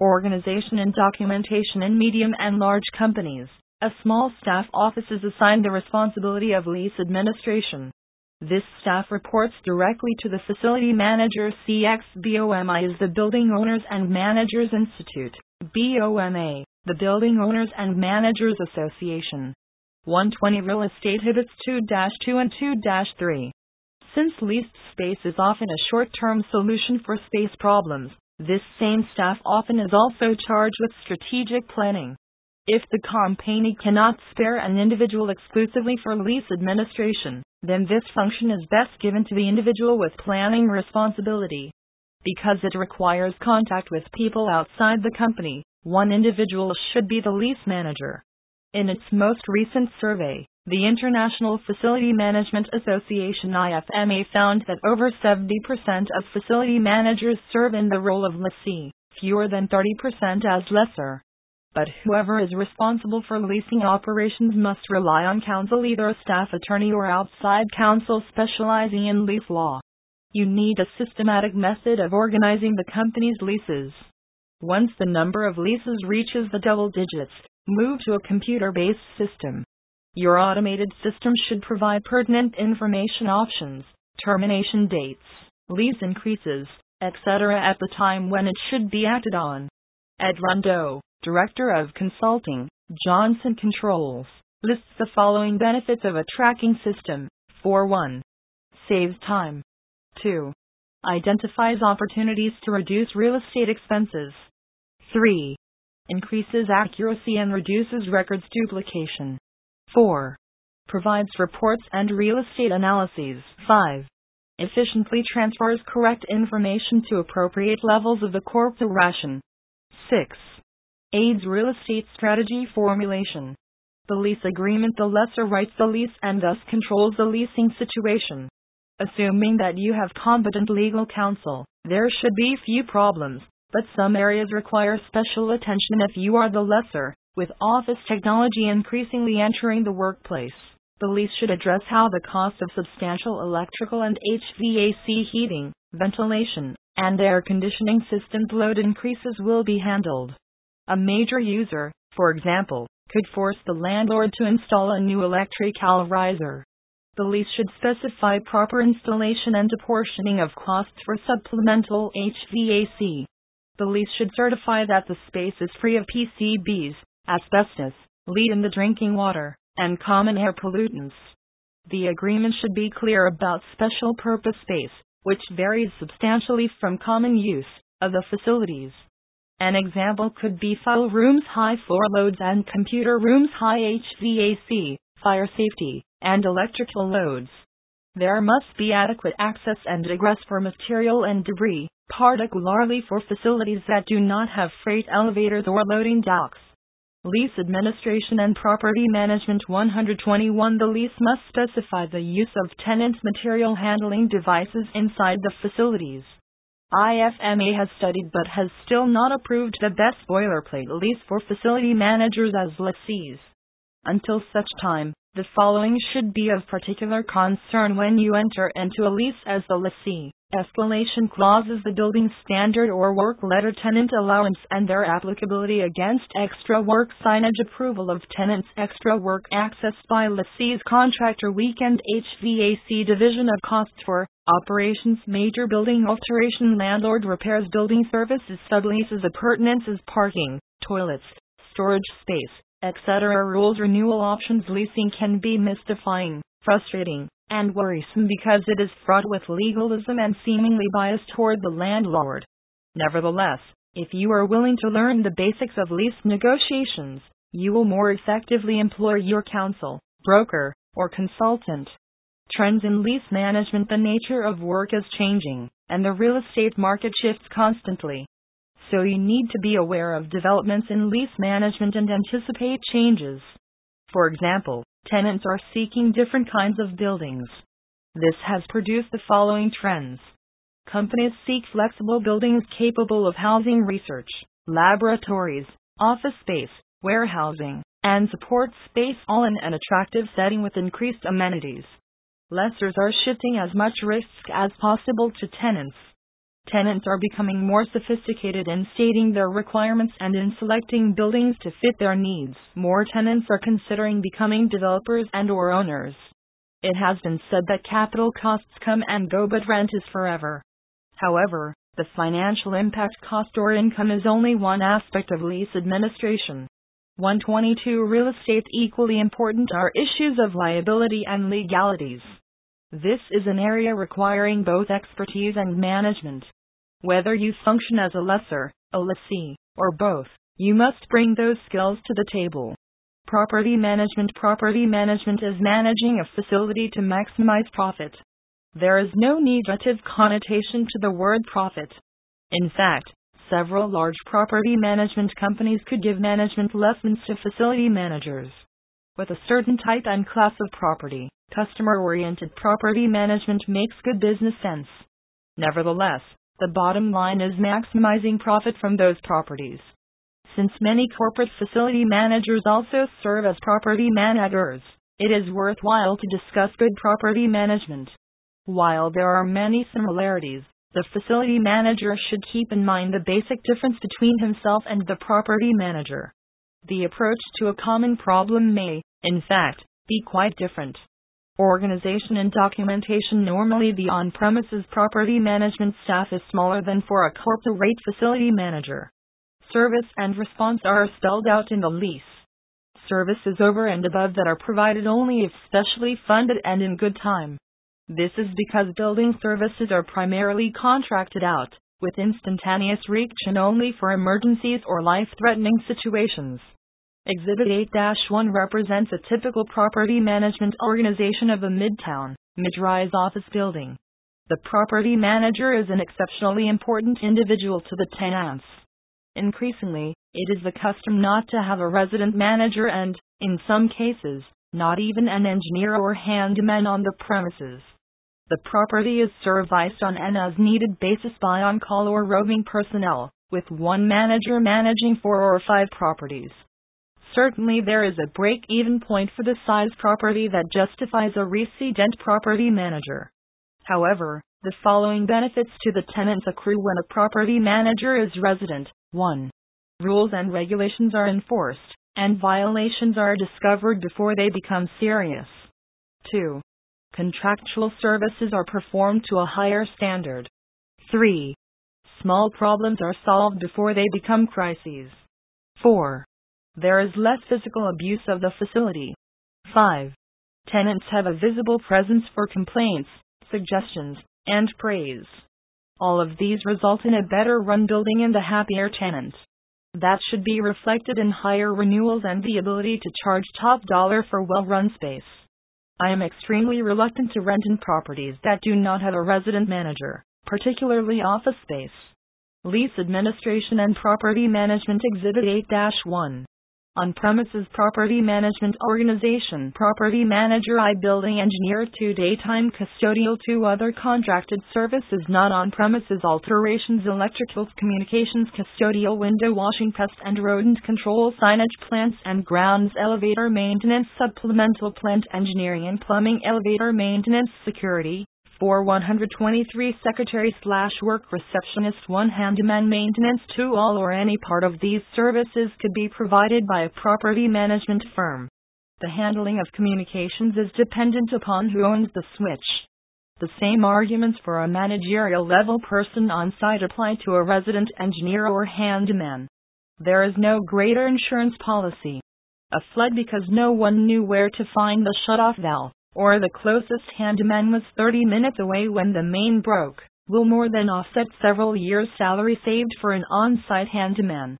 Organization and documentation in medium and large companies. A small staff office is assigned the responsibility of lease administration. This staff reports directly to the facility manager. CXBOMI is the Building Owners and Managers Institute, BOMA, the Building Owners and Managers Association. 120 Real Estate Habits 2 2 and 2 3. Since leased space is often a short term solution for space problems, this same staff often is also charged with strategic planning. If the company cannot spare an individual exclusively for lease administration, then this function is best given to the individual with planning responsibility. Because it requires contact with people outside the company, one individual should be the lease manager. In its most recent survey, the International Facility Management Association IFMA found that over 70% of facility managers serve in the role of lessee, fewer than 30% as lessor but whoever is responsible for leasing operations must rely on counsel, either a staff attorney or outside counsel specializing in lease law. You need a systematic method of organizing the company's leases. Once the number of leases reaches the double digits, move to a computer based system. Your automated system should provide pertinent information options, termination dates, lease increases, etc. at the time when it should be acted on. Ed Rondeau, Director of Consulting, Johnson Controls, lists the following benefits of a tracking system. 4 1. Saves time. 2. Identifies opportunities to reduce real estate expenses. 3. Increases accuracy and reduces records duplication. 4. Provides reports and real estate analyses. 5. Efficiently transfers correct information to appropriate levels of the corporation. 6. Aids real estate strategy formulation. The lease agreement the lessor writes the lease and thus controls the leasing situation. Assuming that you have competent legal counsel, there should be few problems, but some areas require special attention if you are the lessor, with office technology increasingly entering the workplace. The lease should address how the cost of substantial electrical and HVAC heating, ventilation, and air conditioning systems load increases will be handled. A major user, for example, could force the landlord to install a new electrical riser. The lease should specify proper installation and apportioning of costs for supplemental HVAC. The lease should certify that the space is free of PCBs, asbestos, lead in the drinking water, and common air pollutants. The agreement should be clear about special purpose space, which varies substantially from common use of the facilities. An example could be file rooms high floor loads and computer rooms high HVAC, fire safety, and electrical loads. There must be adequate access and egress for material and debris, particularly for facilities that do not have freight elevators or loading docks. Lease Administration and Property Management 121 The lease must specify the use of tenant material handling devices inside the facilities. IFMA has studied but has still not approved the best boilerplate lease for facility managers as lessees. Until such time, the following should be of particular concern when you enter into a lease as the lessee. Escalation clauses, the building standard or work letter tenant allowance and their applicability against extra work signage approval of tenants extra work access by lessee's contractor weekend HVAC division of costs for operations major building alteration landlord repairs building services subleases appurtenances parking toilets storage space etc. rules renewal options leasing can be mystifying frustrating and worrisome because it is fraught with legalism and seemingly biased toward the landlord. Nevertheless, if you are willing to learn the basics of lease negotiations, you will more effectively employ your counsel, broker, or consultant. Trends in lease management The nature of work is changing, and the real estate market shifts constantly. So you need to be aware of developments in lease management and anticipate changes. For example, tenants are seeking different kinds of buildings. This has produced the following trends. Companies seek flexible buildings capable of housing research, laboratories, office space, warehousing, and support space all in an attractive setting with increased amenities. Lessors are shifting as much risk as possible to tenants. Tenants are becoming more sophisticated in stating their requirements and in selecting buildings to fit their needs. More tenants are considering becoming developers and or owners. It has been said that capital costs come and go but rent is forever. However, the financial impact cost or income is only one aspect of lease administration. 122 Real estate equally important are issues of liability and legalities. This is an area requiring both expertise and management. Whether you function as a lessor, a lessee, or both, you must bring those skills to the table. Property management Property management is managing a facility to maximize profit. There is no negative connotation to the word profit. In fact, several large property management companies could give management lessons to facility managers. With a certain type and class of property, customer oriented property management makes good business sense. Nevertheless, the bottom line is maximizing profit from those properties. Since many corporate facility managers also serve as property managers, it is worthwhile to discuss good property management. While there are many similarities, the facility manager should keep in mind the basic difference between himself and the property manager. The approach to a common problem may, in fact, be quite different. Organization and documentation Normally, the on premises property management staff is smaller than for a corporate facility manager. Service and response are spelled out in the lease. Services over and above that are provided only if specially funded and in good time. This is because building services are primarily contracted out with instantaneous reaction only for emergencies or life threatening situations. Exhibit 8 1 represents a typical property management organization of a midtown, mid rise office building. The property manager is an exceptionally important individual to the tenants. Increasingly, it is the custom not to have a resident manager and, in some cases, not even an engineer or handyman on the premises. The property is serviced on an as needed basis by on call or roving personnel, with one manager managing four or five properties. Certainly, there is a break even point for the size property that justifies a resident property manager. However, the following benefits to the tenants accrue when a property manager is resident 1. Rules and regulations are enforced, and violations are discovered before they become serious. 2. Contractual services are performed to a higher standard. 3. Small problems are solved before they become crises. 4. There is less physical abuse of the facility. 5. Tenants have a visible presence for complaints, suggestions, and praise. All of these result in a better run building and a happier tenant. That should be reflected in higher renewals and the ability to charge top dollar for well run space. I am extremely reluctant to rent in properties that do not have a resident manager, particularly office space. Lease Administration and Property Management Exhibit 8 1 on premises property management organization property manager I building engineer 2 daytime custodial 2 other contracted services not on premises alterations electrical communications custodial window washing pest and rodent control signage plants and grounds elevator maintenance supplemental plant engineering and plumbing elevator maintenance security for 123 secretary slash work receptionist 1 handyman maintenance 2 all or any part of these services could be provided by a property management firm. The handling of communications is dependent upon who owns the switch. The same arguments for a managerial level person on site apply to a resident engineer or handyman. There is no greater insurance policy. A flood because no one knew where to find the shut-off valve or the closest handyman was 30 minutes away when the main broke, will more than offset several years' salary saved for an on site handyman.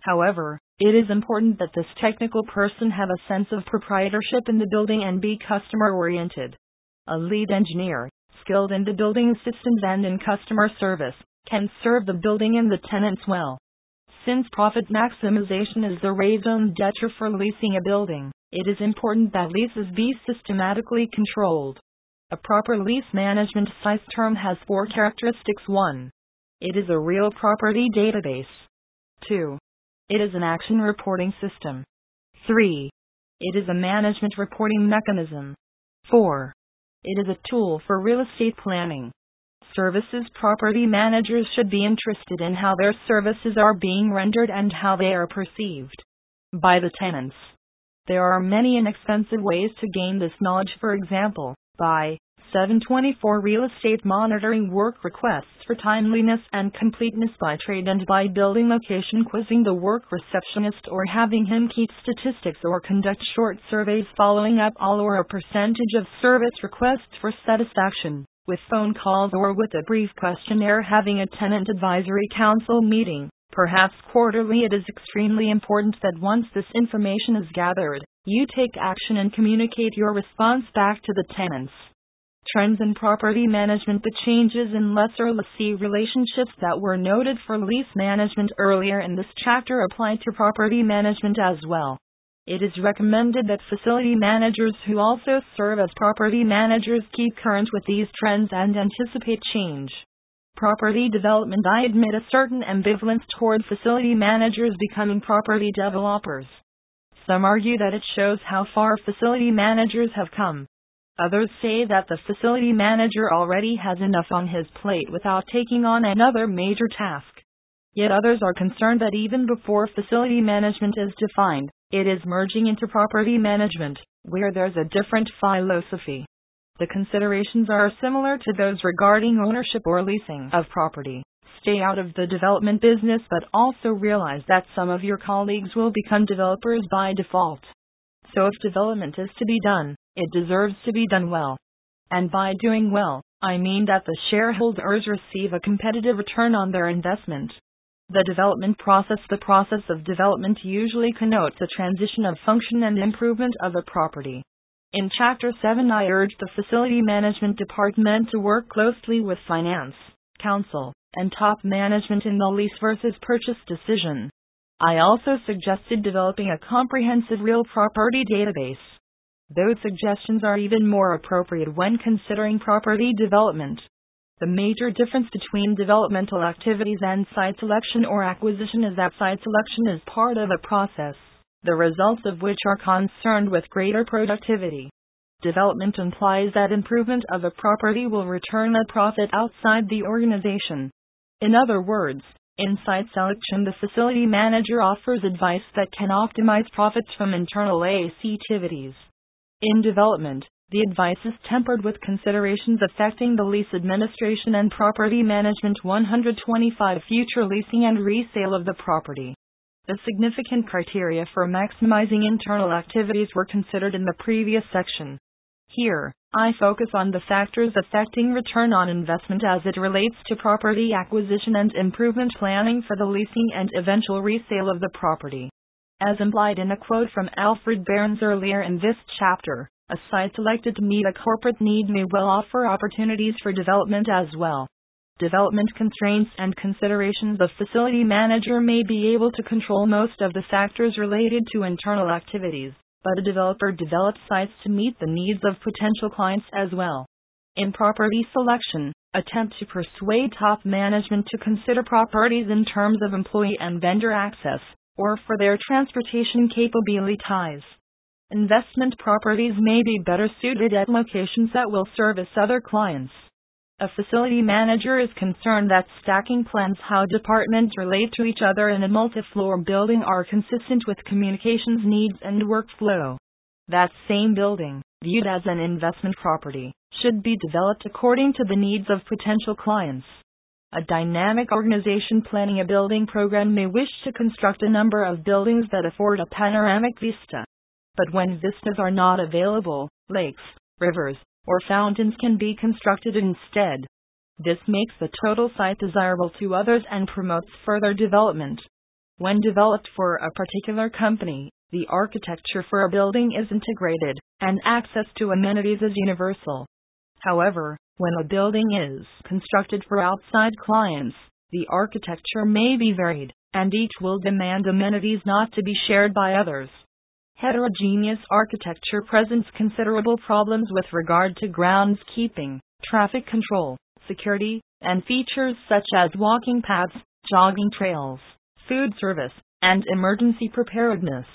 However, it is important that this technical person have a sense of proprietorship in the building and be customer oriented. A lead engineer, skilled in the building systems and in customer service, can serve the building and the tenants well. Since profit maximization is the raison d'etre for leasing a building, it is important that leases be systematically controlled. A proper lease management size term has four characteristics 1. It is a real property database. 2. It is an action reporting system. 3. It is a management reporting mechanism. 4. It is a tool for real estate planning. Services property managers should be interested in how their services are being rendered and how they are perceived by the tenants. There are many inexpensive ways to gain this knowledge, for example, by 724 real estate monitoring work requests for timeliness and completeness by trade and by building location quizzing the work receptionist or having him keep statistics or conduct short surveys following up all or a percentage of service requests for satisfaction with phone calls or with a brief questionnaire having a tenant advisory council meeting Perhaps quarterly, it is extremely important that once this information is gathered, you take action and communicate your response back to the tenants. Trends in property management The changes in lessor lessee relationships that were noted for lease management earlier in this chapter apply to property management as well. It is recommended that facility managers who also serve as property managers keep current with these trends and anticipate change property development, I admit a certain ambivalence toward facility managers becoming property developers. Some argue that it shows how far facility managers have come. Others say that the facility manager already has enough on his plate without taking on another major task. Yet others are concerned that even before facility management is defined, it is merging into property management, where there's a different philosophy. The considerations are similar to those regarding ownership or leasing of property. Stay out of the development business, but also realize that some of your colleagues will become developers by default. So, if development is to be done, it deserves to be done well. And by doing well, I mean that the shareholders receive a competitive return on their investment. The development process The process of development usually connotes a transition of function and improvement of a property. In Chapter 7, I urge the Facility Management Department to work closely with Finance, Counsel, and top management in the lease versus purchase decision. I also suggested developing a comprehensive real property database. Those suggestions are even more appropriate when considering property development. The major difference between developmental activities and site selection or acquisition is that site selection is part of a process, the results of which are concerned with greater productivity. Development implies that improvement of a property will return a profit outside the organization. In other words, in site selection, the facility manager offers advice that can optimize profits from internal AC activities. In development, the advice is tempered with considerations affecting the lease administration and property management 125 future leasing and resale of the property. The significant criteria for maximizing internal activities were considered in the previous section. Here, I focus on the factors affecting return on investment as it relates to property acquisition and improvement planning for the leasing and eventual resale of the property. As implied in a quote from Alfred Behrens earlier in this chapter, a site selected to meet a corporate need may well offer opportunities for development as well. Development constraints and considerations The facility manager may be able to control most of the factors related to internal activities, but a developer develops sites to meet the needs of potential clients as well. In property selection, attempt to persuade top management to consider properties in terms of employee and vendor access, or for their transportation capabilities. Investment properties may be better suited at locations that will service other clients. A facility manager is concerned that stacking plans how departments relate to each other in a multi-floor building are consistent with communications needs and workflow. That same building, viewed as an investment property, should be developed according to the needs of potential clients. A dynamic organization planning a building program may wish to construct a number of buildings that afford a panoramic vista. But when vistas are not available, lakes, rivers, or fountains can be constructed instead. This makes the total site desirable to others and promotes further development. When developed for a particular company, the architecture for a building is integrated, and access to amenities is universal. However, when a building is constructed for outside clients, the architecture may be varied, and each will demand amenities not to be shared by others. Heterogeneous architecture presents considerable problems with regard to groundskeeping, traffic control, security, and features such as walking paths, jogging trails, food service, and emergency preparedness.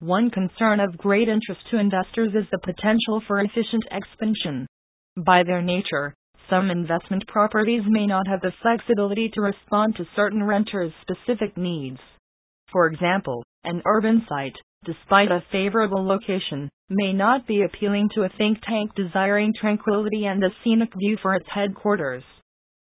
One concern of great interest to investors is the potential for efficient expansion. By their nature, some investment properties may not have the flexibility to respond to certain renters' specific needs. For example, an urban site, despite a favorable location, may not be appealing to a think tank desiring tranquility and a scenic view for its headquarters.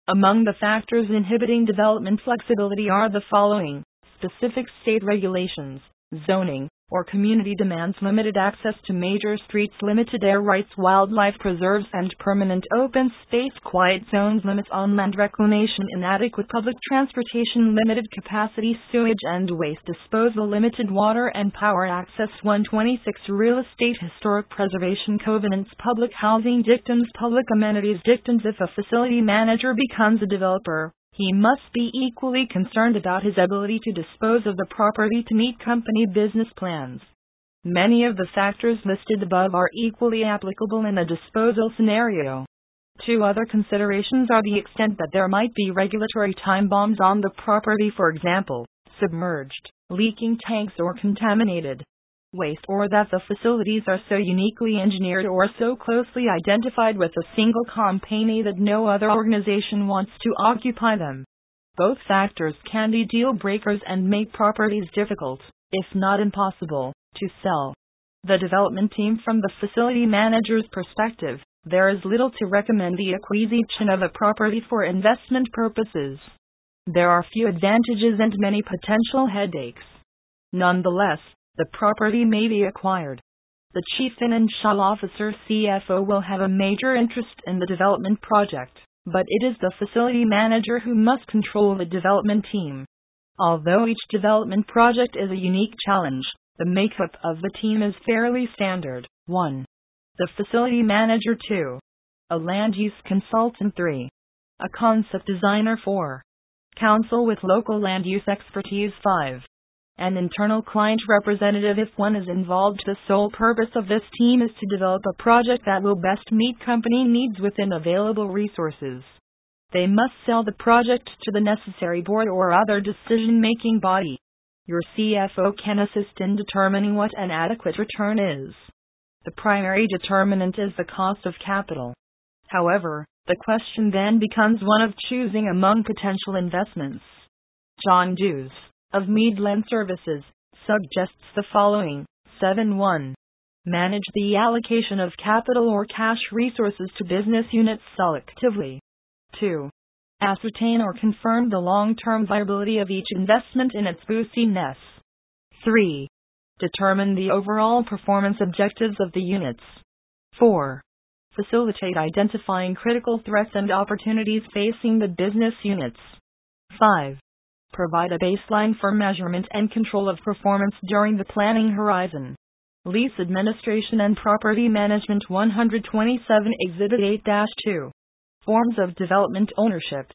Among the factors inhibiting development flexibility are the following specific state regulations, zoning, or community demands limited access to major streets, limited air rights, wildlife preserves, and permanent open space, quiet zones, limits on land reclamation, inadequate public transportation, limited capacity, sewage and waste disposal, limited water and power access, 126 real estate, historic preservation covenants, public housing dictums, public amenities dictums. If a facility manager becomes a developer, he must be equally concerned about his ability to dispose of the property to meet company business plans. Many of the factors listed above are equally applicable in a disposal scenario. Two other considerations are the extent that there might be regulatory time bombs on the property, for example, submerged, leaking tanks, or contaminated waste, or that the facilities are so uniquely engineered or so closely identified with a single company that no other organization wants to occupy them. Both factors can be deal breakers and make properties difficult, if not impossible, to sell. The development team from the facility manager's perspective, there is little to recommend the acquisition of a property for investment purposes. There are few advantages and many potential headaches. Nonetheless, the property may be acquired. The Chief Financial Officer CFO will have a major interest in the development project, but it is the facility manager who must control the development team. Although each development project is a unique challenge, the makeup of the team is fairly standard. 1. The facility manager 2. A land use consultant 3. A concept designer 4. Counsel with local land use expertise 5. An internal client representative if one is involved. The sole purpose of this team is to develop a project that will best meet company needs within available resources. They must sell the project to the necessary board or other decision making body. Your CFO can assist in determining what an adequate return is. The primary determinant is the cost of capital. However, the question then becomes one of choosing among potential investments. John Dews, of Midland Services, suggests the following 7 1. Manage the allocation of capital or cash resources to business units selectively. 2. Ascertain or confirm the long term viability of each investment in its boostiness. 3. Determine the overall performance objectives of the units. 4. Facilitate identifying critical threats and opportunities facing the business units. 5. Provide a baseline for measurement and control of performance during the planning horizon. Lease Administration and Property Management 127 Exhibit 8 2. Forms of development ownership.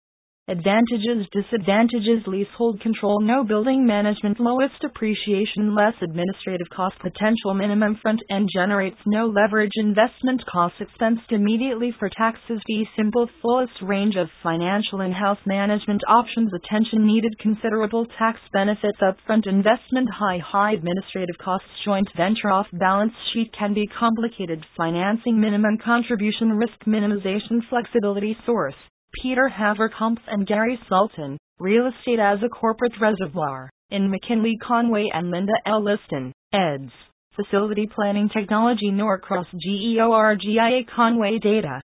Advantages, disadvantages, leasehold control, no building management, lowest depreciation, less administrative cost, potential minimum front end generates no leverage, investment costs expensed immediately for taxes, fee simple, fullest range of financial in house management options, attention needed, considerable tax benefits, upfront investment, high, high administrative costs, joint venture off balance sheet can be complicated, financing, minimum contribution, risk minimization, flexibility, source. Peter Haverkamp and Gary Sultan, Real Estate as a Corporate Reservoir, in McKinley Conway and Linda L. Liston, eds. Facility Planning Technology Norcross GEORGIA Conway Data.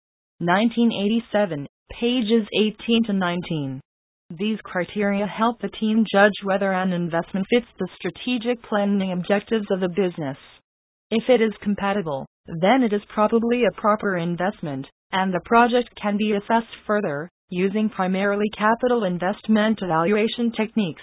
1987, pages 18 to 19. These criteria help the team judge whether an investment fits the strategic planning objectives of the business. If it is compatible, then it is probably a proper investment and the project can be assessed further using primarily capital investment evaluation techniques.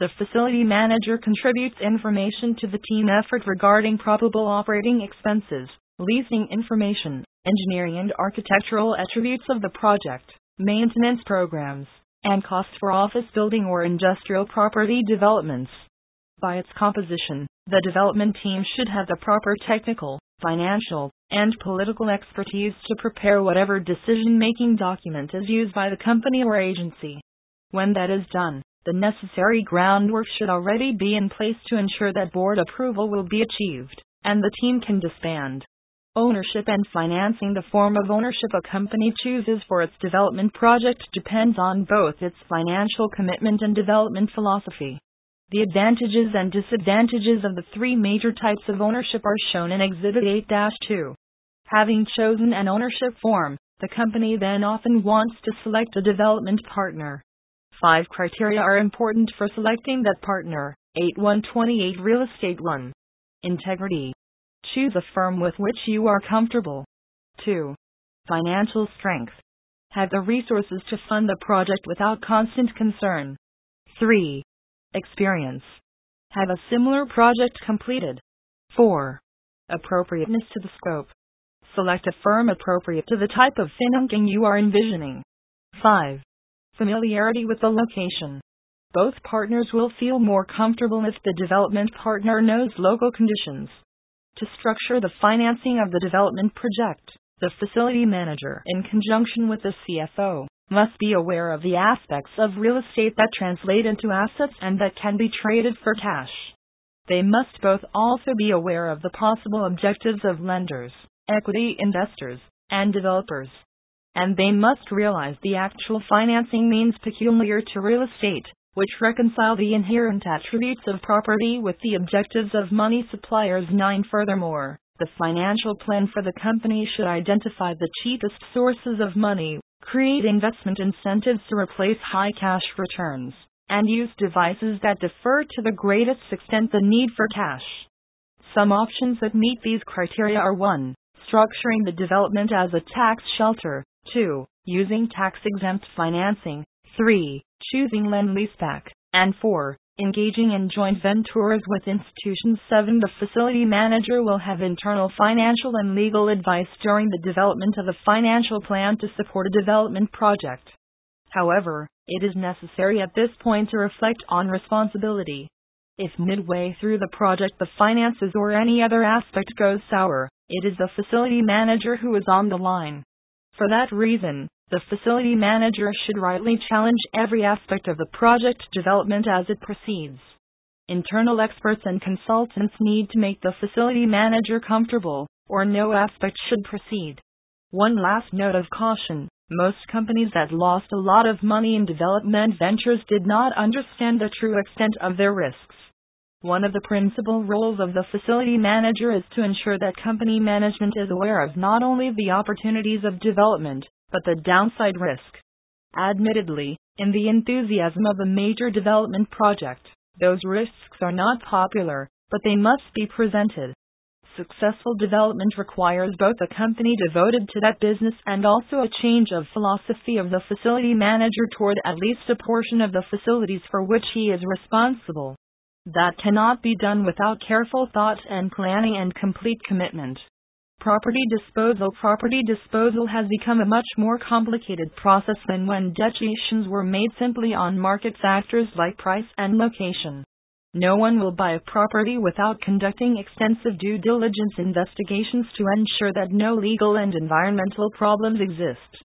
The facility manager contributes information to the team effort regarding probable operating expenses, leasing information, engineering and architectural attributes of the project, maintenance programs, and costs for office building or industrial property developments. By its composition, the development team should have the proper technical, financial, and political expertise to prepare whatever decision making document is used by the company or agency. When that is done, the necessary groundwork should already be in place to ensure that board approval will be achieved, and the team can disband. Ownership and financing The form of ownership a company chooses for its development project depends on both its financial commitment and development philosophy. The advantages and disadvantages of the three major types of ownership are shown in Exhibit 8 2. Having chosen an ownership form, the company then often wants to select a development partner. Five criteria are important for selecting that partner. 8128 Real Estate 1. Integrity. Choose a firm with which you are comfortable. 2. Financial strength. Have the resources to fund the project without constant concern. 3 experience. Have a similar project completed. 4. Appropriateness to the scope. Select a firm appropriate to the type of financing you are envisioning. 5. Familiarity with the location. Both partners will feel more comfortable if the development partner knows local conditions. To structure the financing of the development project, the facility manager, in conjunction with the CFO, must be aware of the aspects of real estate that translate into assets and that can be traded for cash. They must both also be aware of the possible objectives of lenders, equity investors, and developers. And they must realize the actual financing means peculiar to real estate, which reconcile the inherent attributes of property with the objectives of money suppliers. 9. Furthermore, the financial plan for the company should identify the cheapest sources of money create investment incentives to replace high cash returns, and use devices that defer to the greatest extent the need for cash. Some options that meet these criteria are 1. Structuring the development as a tax shelter, 2. Using tax exempt financing, 3. Choosing lend leaseback, And 4. Engaging in joint ventures with institutions. 7. The facility manager will have internal financial and legal advice during the development of a financial plan to support a development project. However, it is necessary at this point to reflect on responsibility. If midway through the project the finances or any other aspect goes sour, it is the facility manager who is on the line. For that reason, the facility manager should rightly challenge every aspect of the project development as it proceeds. Internal experts and consultants need to make the facility manager comfortable, or no aspect should proceed. One last note of caution most companies that lost a lot of money in development ventures did not understand the true extent of their risks. One of the principal roles of the facility manager is to ensure that company management is aware of not only the opportunities of development, but the downside risk. Admittedly, in the enthusiasm of a major development project, those risks are not popular, but they must be presented. Successful development requires both a company devoted to that business and also a change of philosophy of the facility manager toward at least a portion of the facilities for which he is responsible. That cannot be done without careful thought and planning and complete commitment. Property disposal Property disposal has become a much more complicated process than when decisions were made simply on market factors like price and location. No one will buy a property without conducting extensive due diligence investigations to ensure that no legal and environmental problems exist.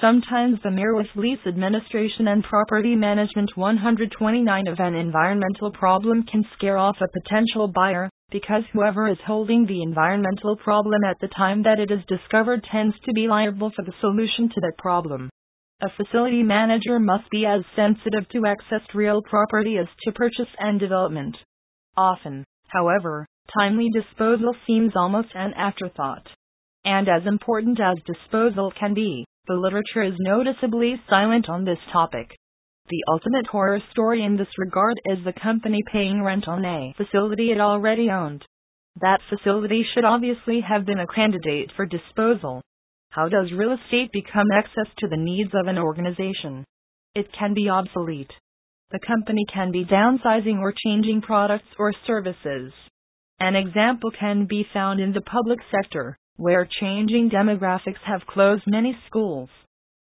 Sometimes the mere lease administration and property management 129 of an environmental problem can scare off a potential buyer, because whoever is holding the environmental problem at the time that it is discovered tends to be liable for the solution to that problem. A facility manager must be as sensitive to accessed real property as to purchase and development. Often, however, timely disposal seems almost an afterthought. And as important as disposal can be, the literature is noticeably silent on this topic. The ultimate horror story in this regard is the company paying rent on a facility it already owned. That facility should obviously have been a candidate for disposal, how does real estate become access to the needs of an organization? It can be obsolete. The company can be downsizing or changing products or services. An example can be found in the public sector, where changing demographics have closed many schools.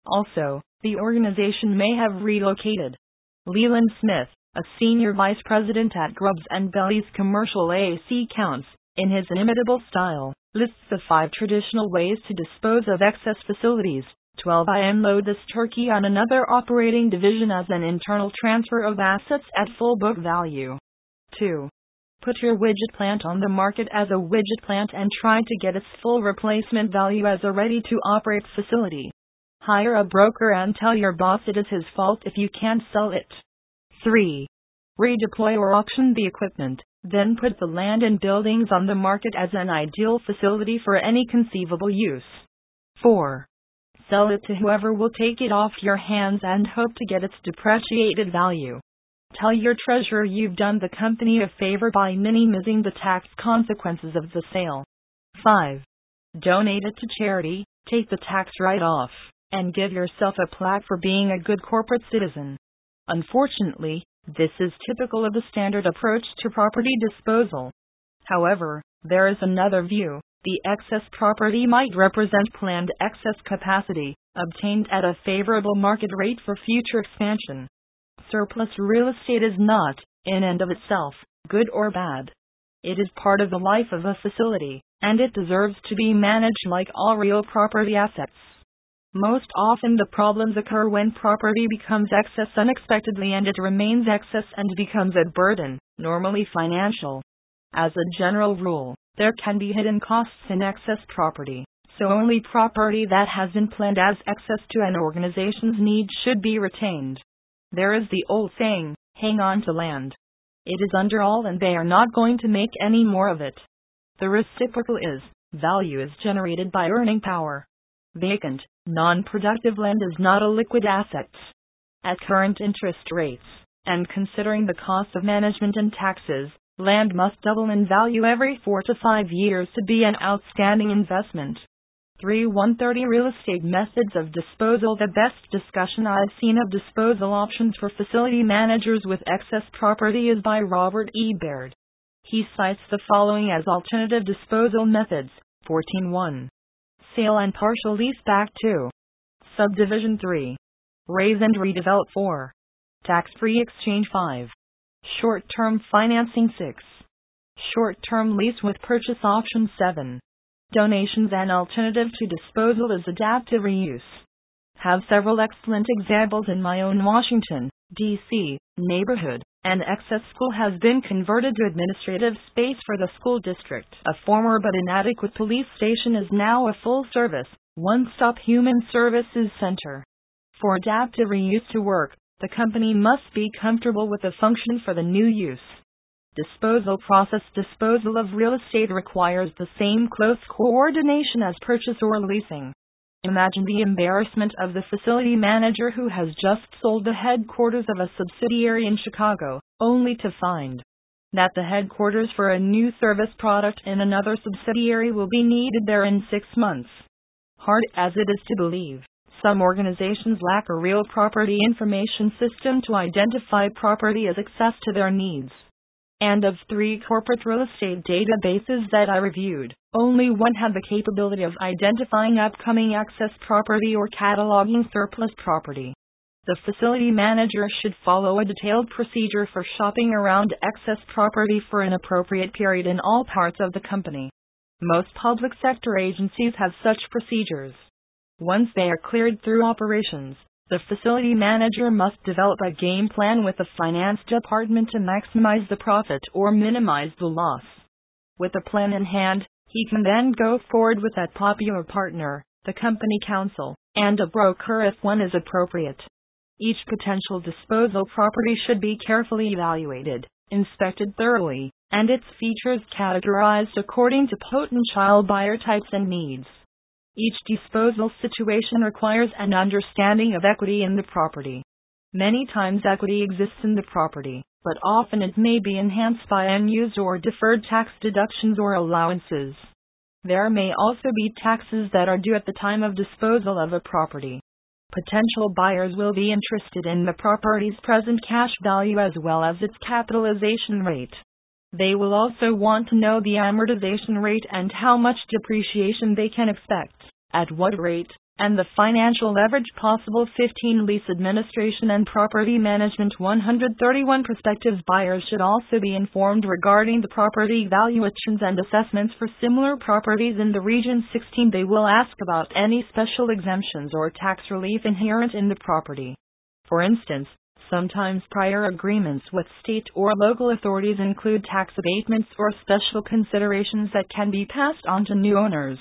Also, the organization may have relocated. Leland Smith, a senior vice president at Grubb and Ellis commercial AC counts, in his inimitable style, lists the five traditional ways to dispose of excess facilities. 12. I unload this turkey on another operating division as an internal transfer of assets at full book value. 2. Put your widget plant on the market as a widget plant and try to get its full replacement value as a ready to operate facility. Hire a broker and tell your boss it is his fault if you can't sell it. 3. Redeploy or auction the equipment. Then put the land and buildings on the market as an ideal facility for any conceivable use. 4. Sell it to whoever will take it off your hands and hope to get its depreciated value. Tell your treasurer you've done the company a favor by minimizing the tax consequences of the sale. 5. Donate it to charity, take the tax write off, and give yourself a plaque for being a good corporate citizen. Unfortunately, this is typical of the standard approach to property disposal. However, there is another view. The excess property might represent planned excess capacity, obtained at a favorable market rate for future expansion. Surplus real estate is not, in and of itself, good or bad. It is part of the life of a facility, and it deserves to be managed like all real property assets. Most often the problems occur when property becomes excess unexpectedly and it remains excess and becomes a burden, normally financial. As a general rule, there can be hidden costs in excess property, so only property that has been planned as excess to an organization's needs should be retained. There is the old saying, hang on to land. It is under all and they are not going to make any more of it. The reciprocal is, value is generated by earning power. Vacant, non productive land is not a liquid asset. At current interest rates, and considering the cost of management and taxes, land must double in value every four to five years to be an outstanding investment. 3 130 Real Estate Methods of Disposal The best discussion I've seen of disposal options for facility managers with excess property is by Robert E. Baird. He cites the following as alternative disposal methods 14.1. Sale and partial lease back 2. Subdivision 3. Raze and redevelop 4. Tax free exchange 5. Short term financing 6. Short term lease with purchase option 7. Donations and alternative to disposal is adaptive reuse. Have several excellent examples in my own Washington, D.C. neighborhood. An excess school has been converted to administrative space for the school district. A former but inadequate police station is now a full service, one stop human services center. For adaptive reuse to work, the company must be comfortable with the function for the new use. Disposal process Disposal of real estate requires the same close coordination as purchase or leasing. Imagine the embarrassment of the facility manager who has just sold the headquarters of a subsidiary in Chicago, only to find that the headquarters for a new service product in another subsidiary will be needed there in six months. Hard as it is to believe, some organizations lack a real property information system to identify property as access to their needs and of three corporate real estate databases that I reviewed, only one had the capability of identifying upcoming excess property or cataloging surplus property. The facility manager should follow a detailed procedure for shopping around excess property for an appropriate period in all parts of the company. Most public sector agencies have such procedures. Once they are cleared through operations, the facility manager must develop a game plan with the finance department to maximize the profit or minimize the loss. With a plan in hand, he can then go forward with that popular partner, the company counsel, and a broker if one is appropriate. Each potential disposal property should be carefully evaluated, inspected thoroughly, and its features categorized according to potential buyer types and needs. Each disposal situation requires an understanding of equity in the property. Many times equity exists in the property, but often it may be enhanced by unused or deferred tax deductions or allowances. There may also be taxes that are due at the time of disposal of a property. Potential buyers will be interested in the property's present cash value as well as its capitalization rate. They will also want to know the amortization rate and how much depreciation they can expect, at what rate, and the financial leverage possible. 15 lease administration and property management. 131 prospective buyers should also be informed regarding the property valuations and assessments for similar properties in the region. 16 they will ask about any special exemptions or tax relief inherent in the property. For instance Sometimes prior agreements with state or local authorities include tax abatements or special considerations that can be passed on to new owners.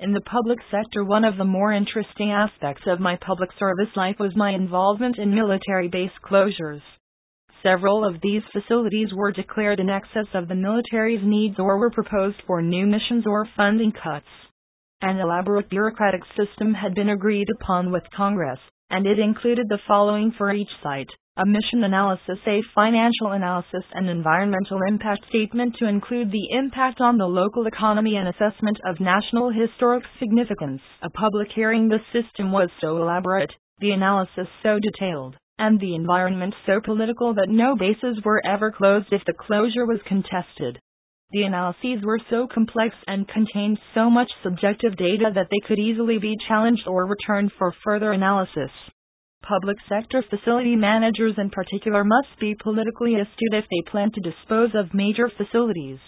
In the public sector, one of the more interesting aspects of my public service life was my involvement in military base closures. Several of these facilities were declared in excess of the military's needs or were proposed for new missions or funding cuts. An elaborate bureaucratic system had been agreed upon with Congress, and it included the following for each site a mission analysis, a financial analysis, and environmental impact statement to include the impact on the local economy and assessment of national historic significance. A public hearing. The system was so elaborate, the analysis so detailed, and the environment so political that no bases were ever closed if the closure was contested. The analyses were so complex and contained so much subjective data that they could easily be challenged or returned for further analysis. Public sector facility managers in particular must be politically astute if they plan to dispose of major facilities.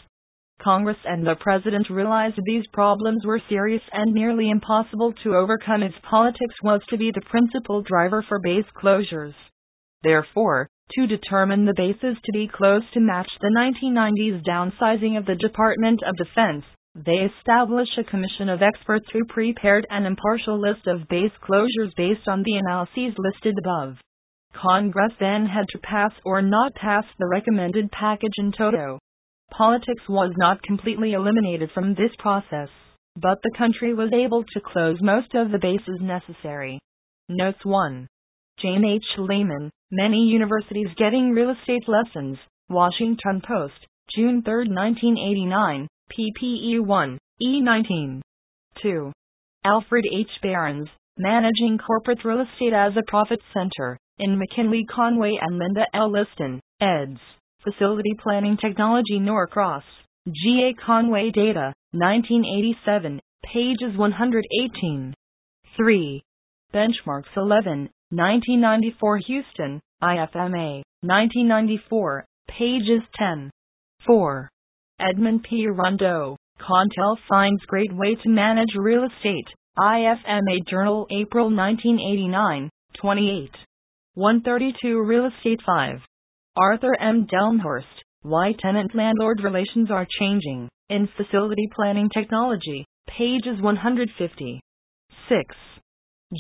Congress and the President realized these problems were serious and nearly impossible to overcome if politics was to be the principal driver for base closures. Therefore, to determine the bases to be closed to match the 1990s downsizing of the Department of Defense, they established a commission of experts who prepared an impartial list of base closures based on the analyses listed above. Congress then had to pass or not pass the recommended package in toto. Politics was not completely eliminated from this process, but the country was able to close most of the bases necessary. Notes 1. Jane H. Lehman, Many Universities Getting Real Estate Lessons, Washington Post, June 3, 1989, ppe 1, E19. 2. Alfred H. Behrens, Managing Corporate Real Estate as a Profit Center, in McKinley Conway and Linda L. Liston, eds. Facility Planning Technology Norcross, G.A. Conway Data, 1987, pages 118. 3. Benchmarks 11, 1994 Houston, IFMA, 1994, pages 10. 4. Edmond P. Rondeau, Contel finds great way to manage real estate, IFMA Journal, April 1989, 28. 132 Real Estate 5. Arthur M. Delmhorst, Why Tenant Landlord Relations Are Changing, in Facility Planning Technology, pages 150. 6.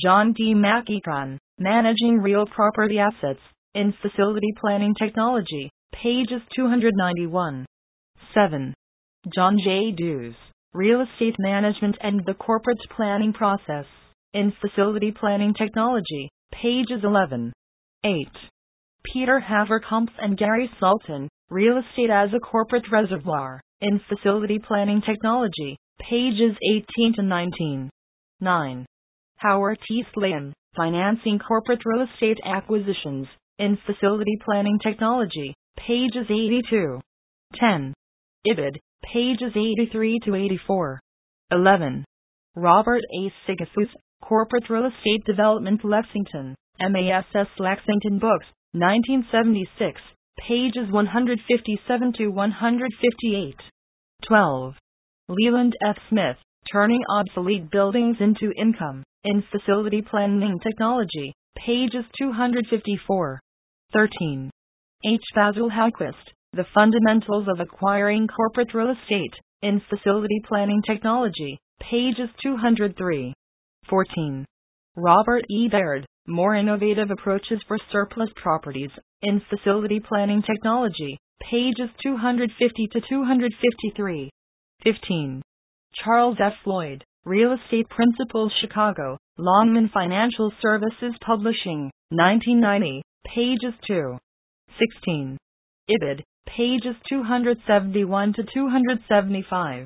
John D. McEachron, Managing Real Property Assets, in Facility Planning Technology, pages 291. 7. John J. Dews, Real Estate Management and the Corporate Planning Process, in Facility Planning Technology, pages 11. 8. Peter Haverkamp and Gary Sultan, Real Estate as a Corporate Reservoir, in Facility Planning Technology, pages 18 to 19. 9. Howard T. Slaton, Financing Corporate Real Estate Acquisitions, in Facility Planning Technology, pages 82. 10. Ibid, pages 83 to 84. 11. Robert A. Sigafoos, Corporate Real Estate Development Lexington, MASS Lexington Books, 1976, pages 157 to 158. 12. Leland F. Smith, Turning Obsolete Buildings into Income, in Facility Planning Technology, pages 254. 13. H. Basil Hallquist, The Fundamentals of Acquiring Corporate Real Estate, in Facility Planning Technology, pages 203. 14. Robert E. Baird, More Innovative Approaches for Surplus Properties, in Facility Planning Technology, pages 250 to 253. 15. Charles F. Floyd, Real Estate Principles Chicago, Longman Financial Services Publishing, 1990, pages 2. 16. Ibid, pages 271 to 275.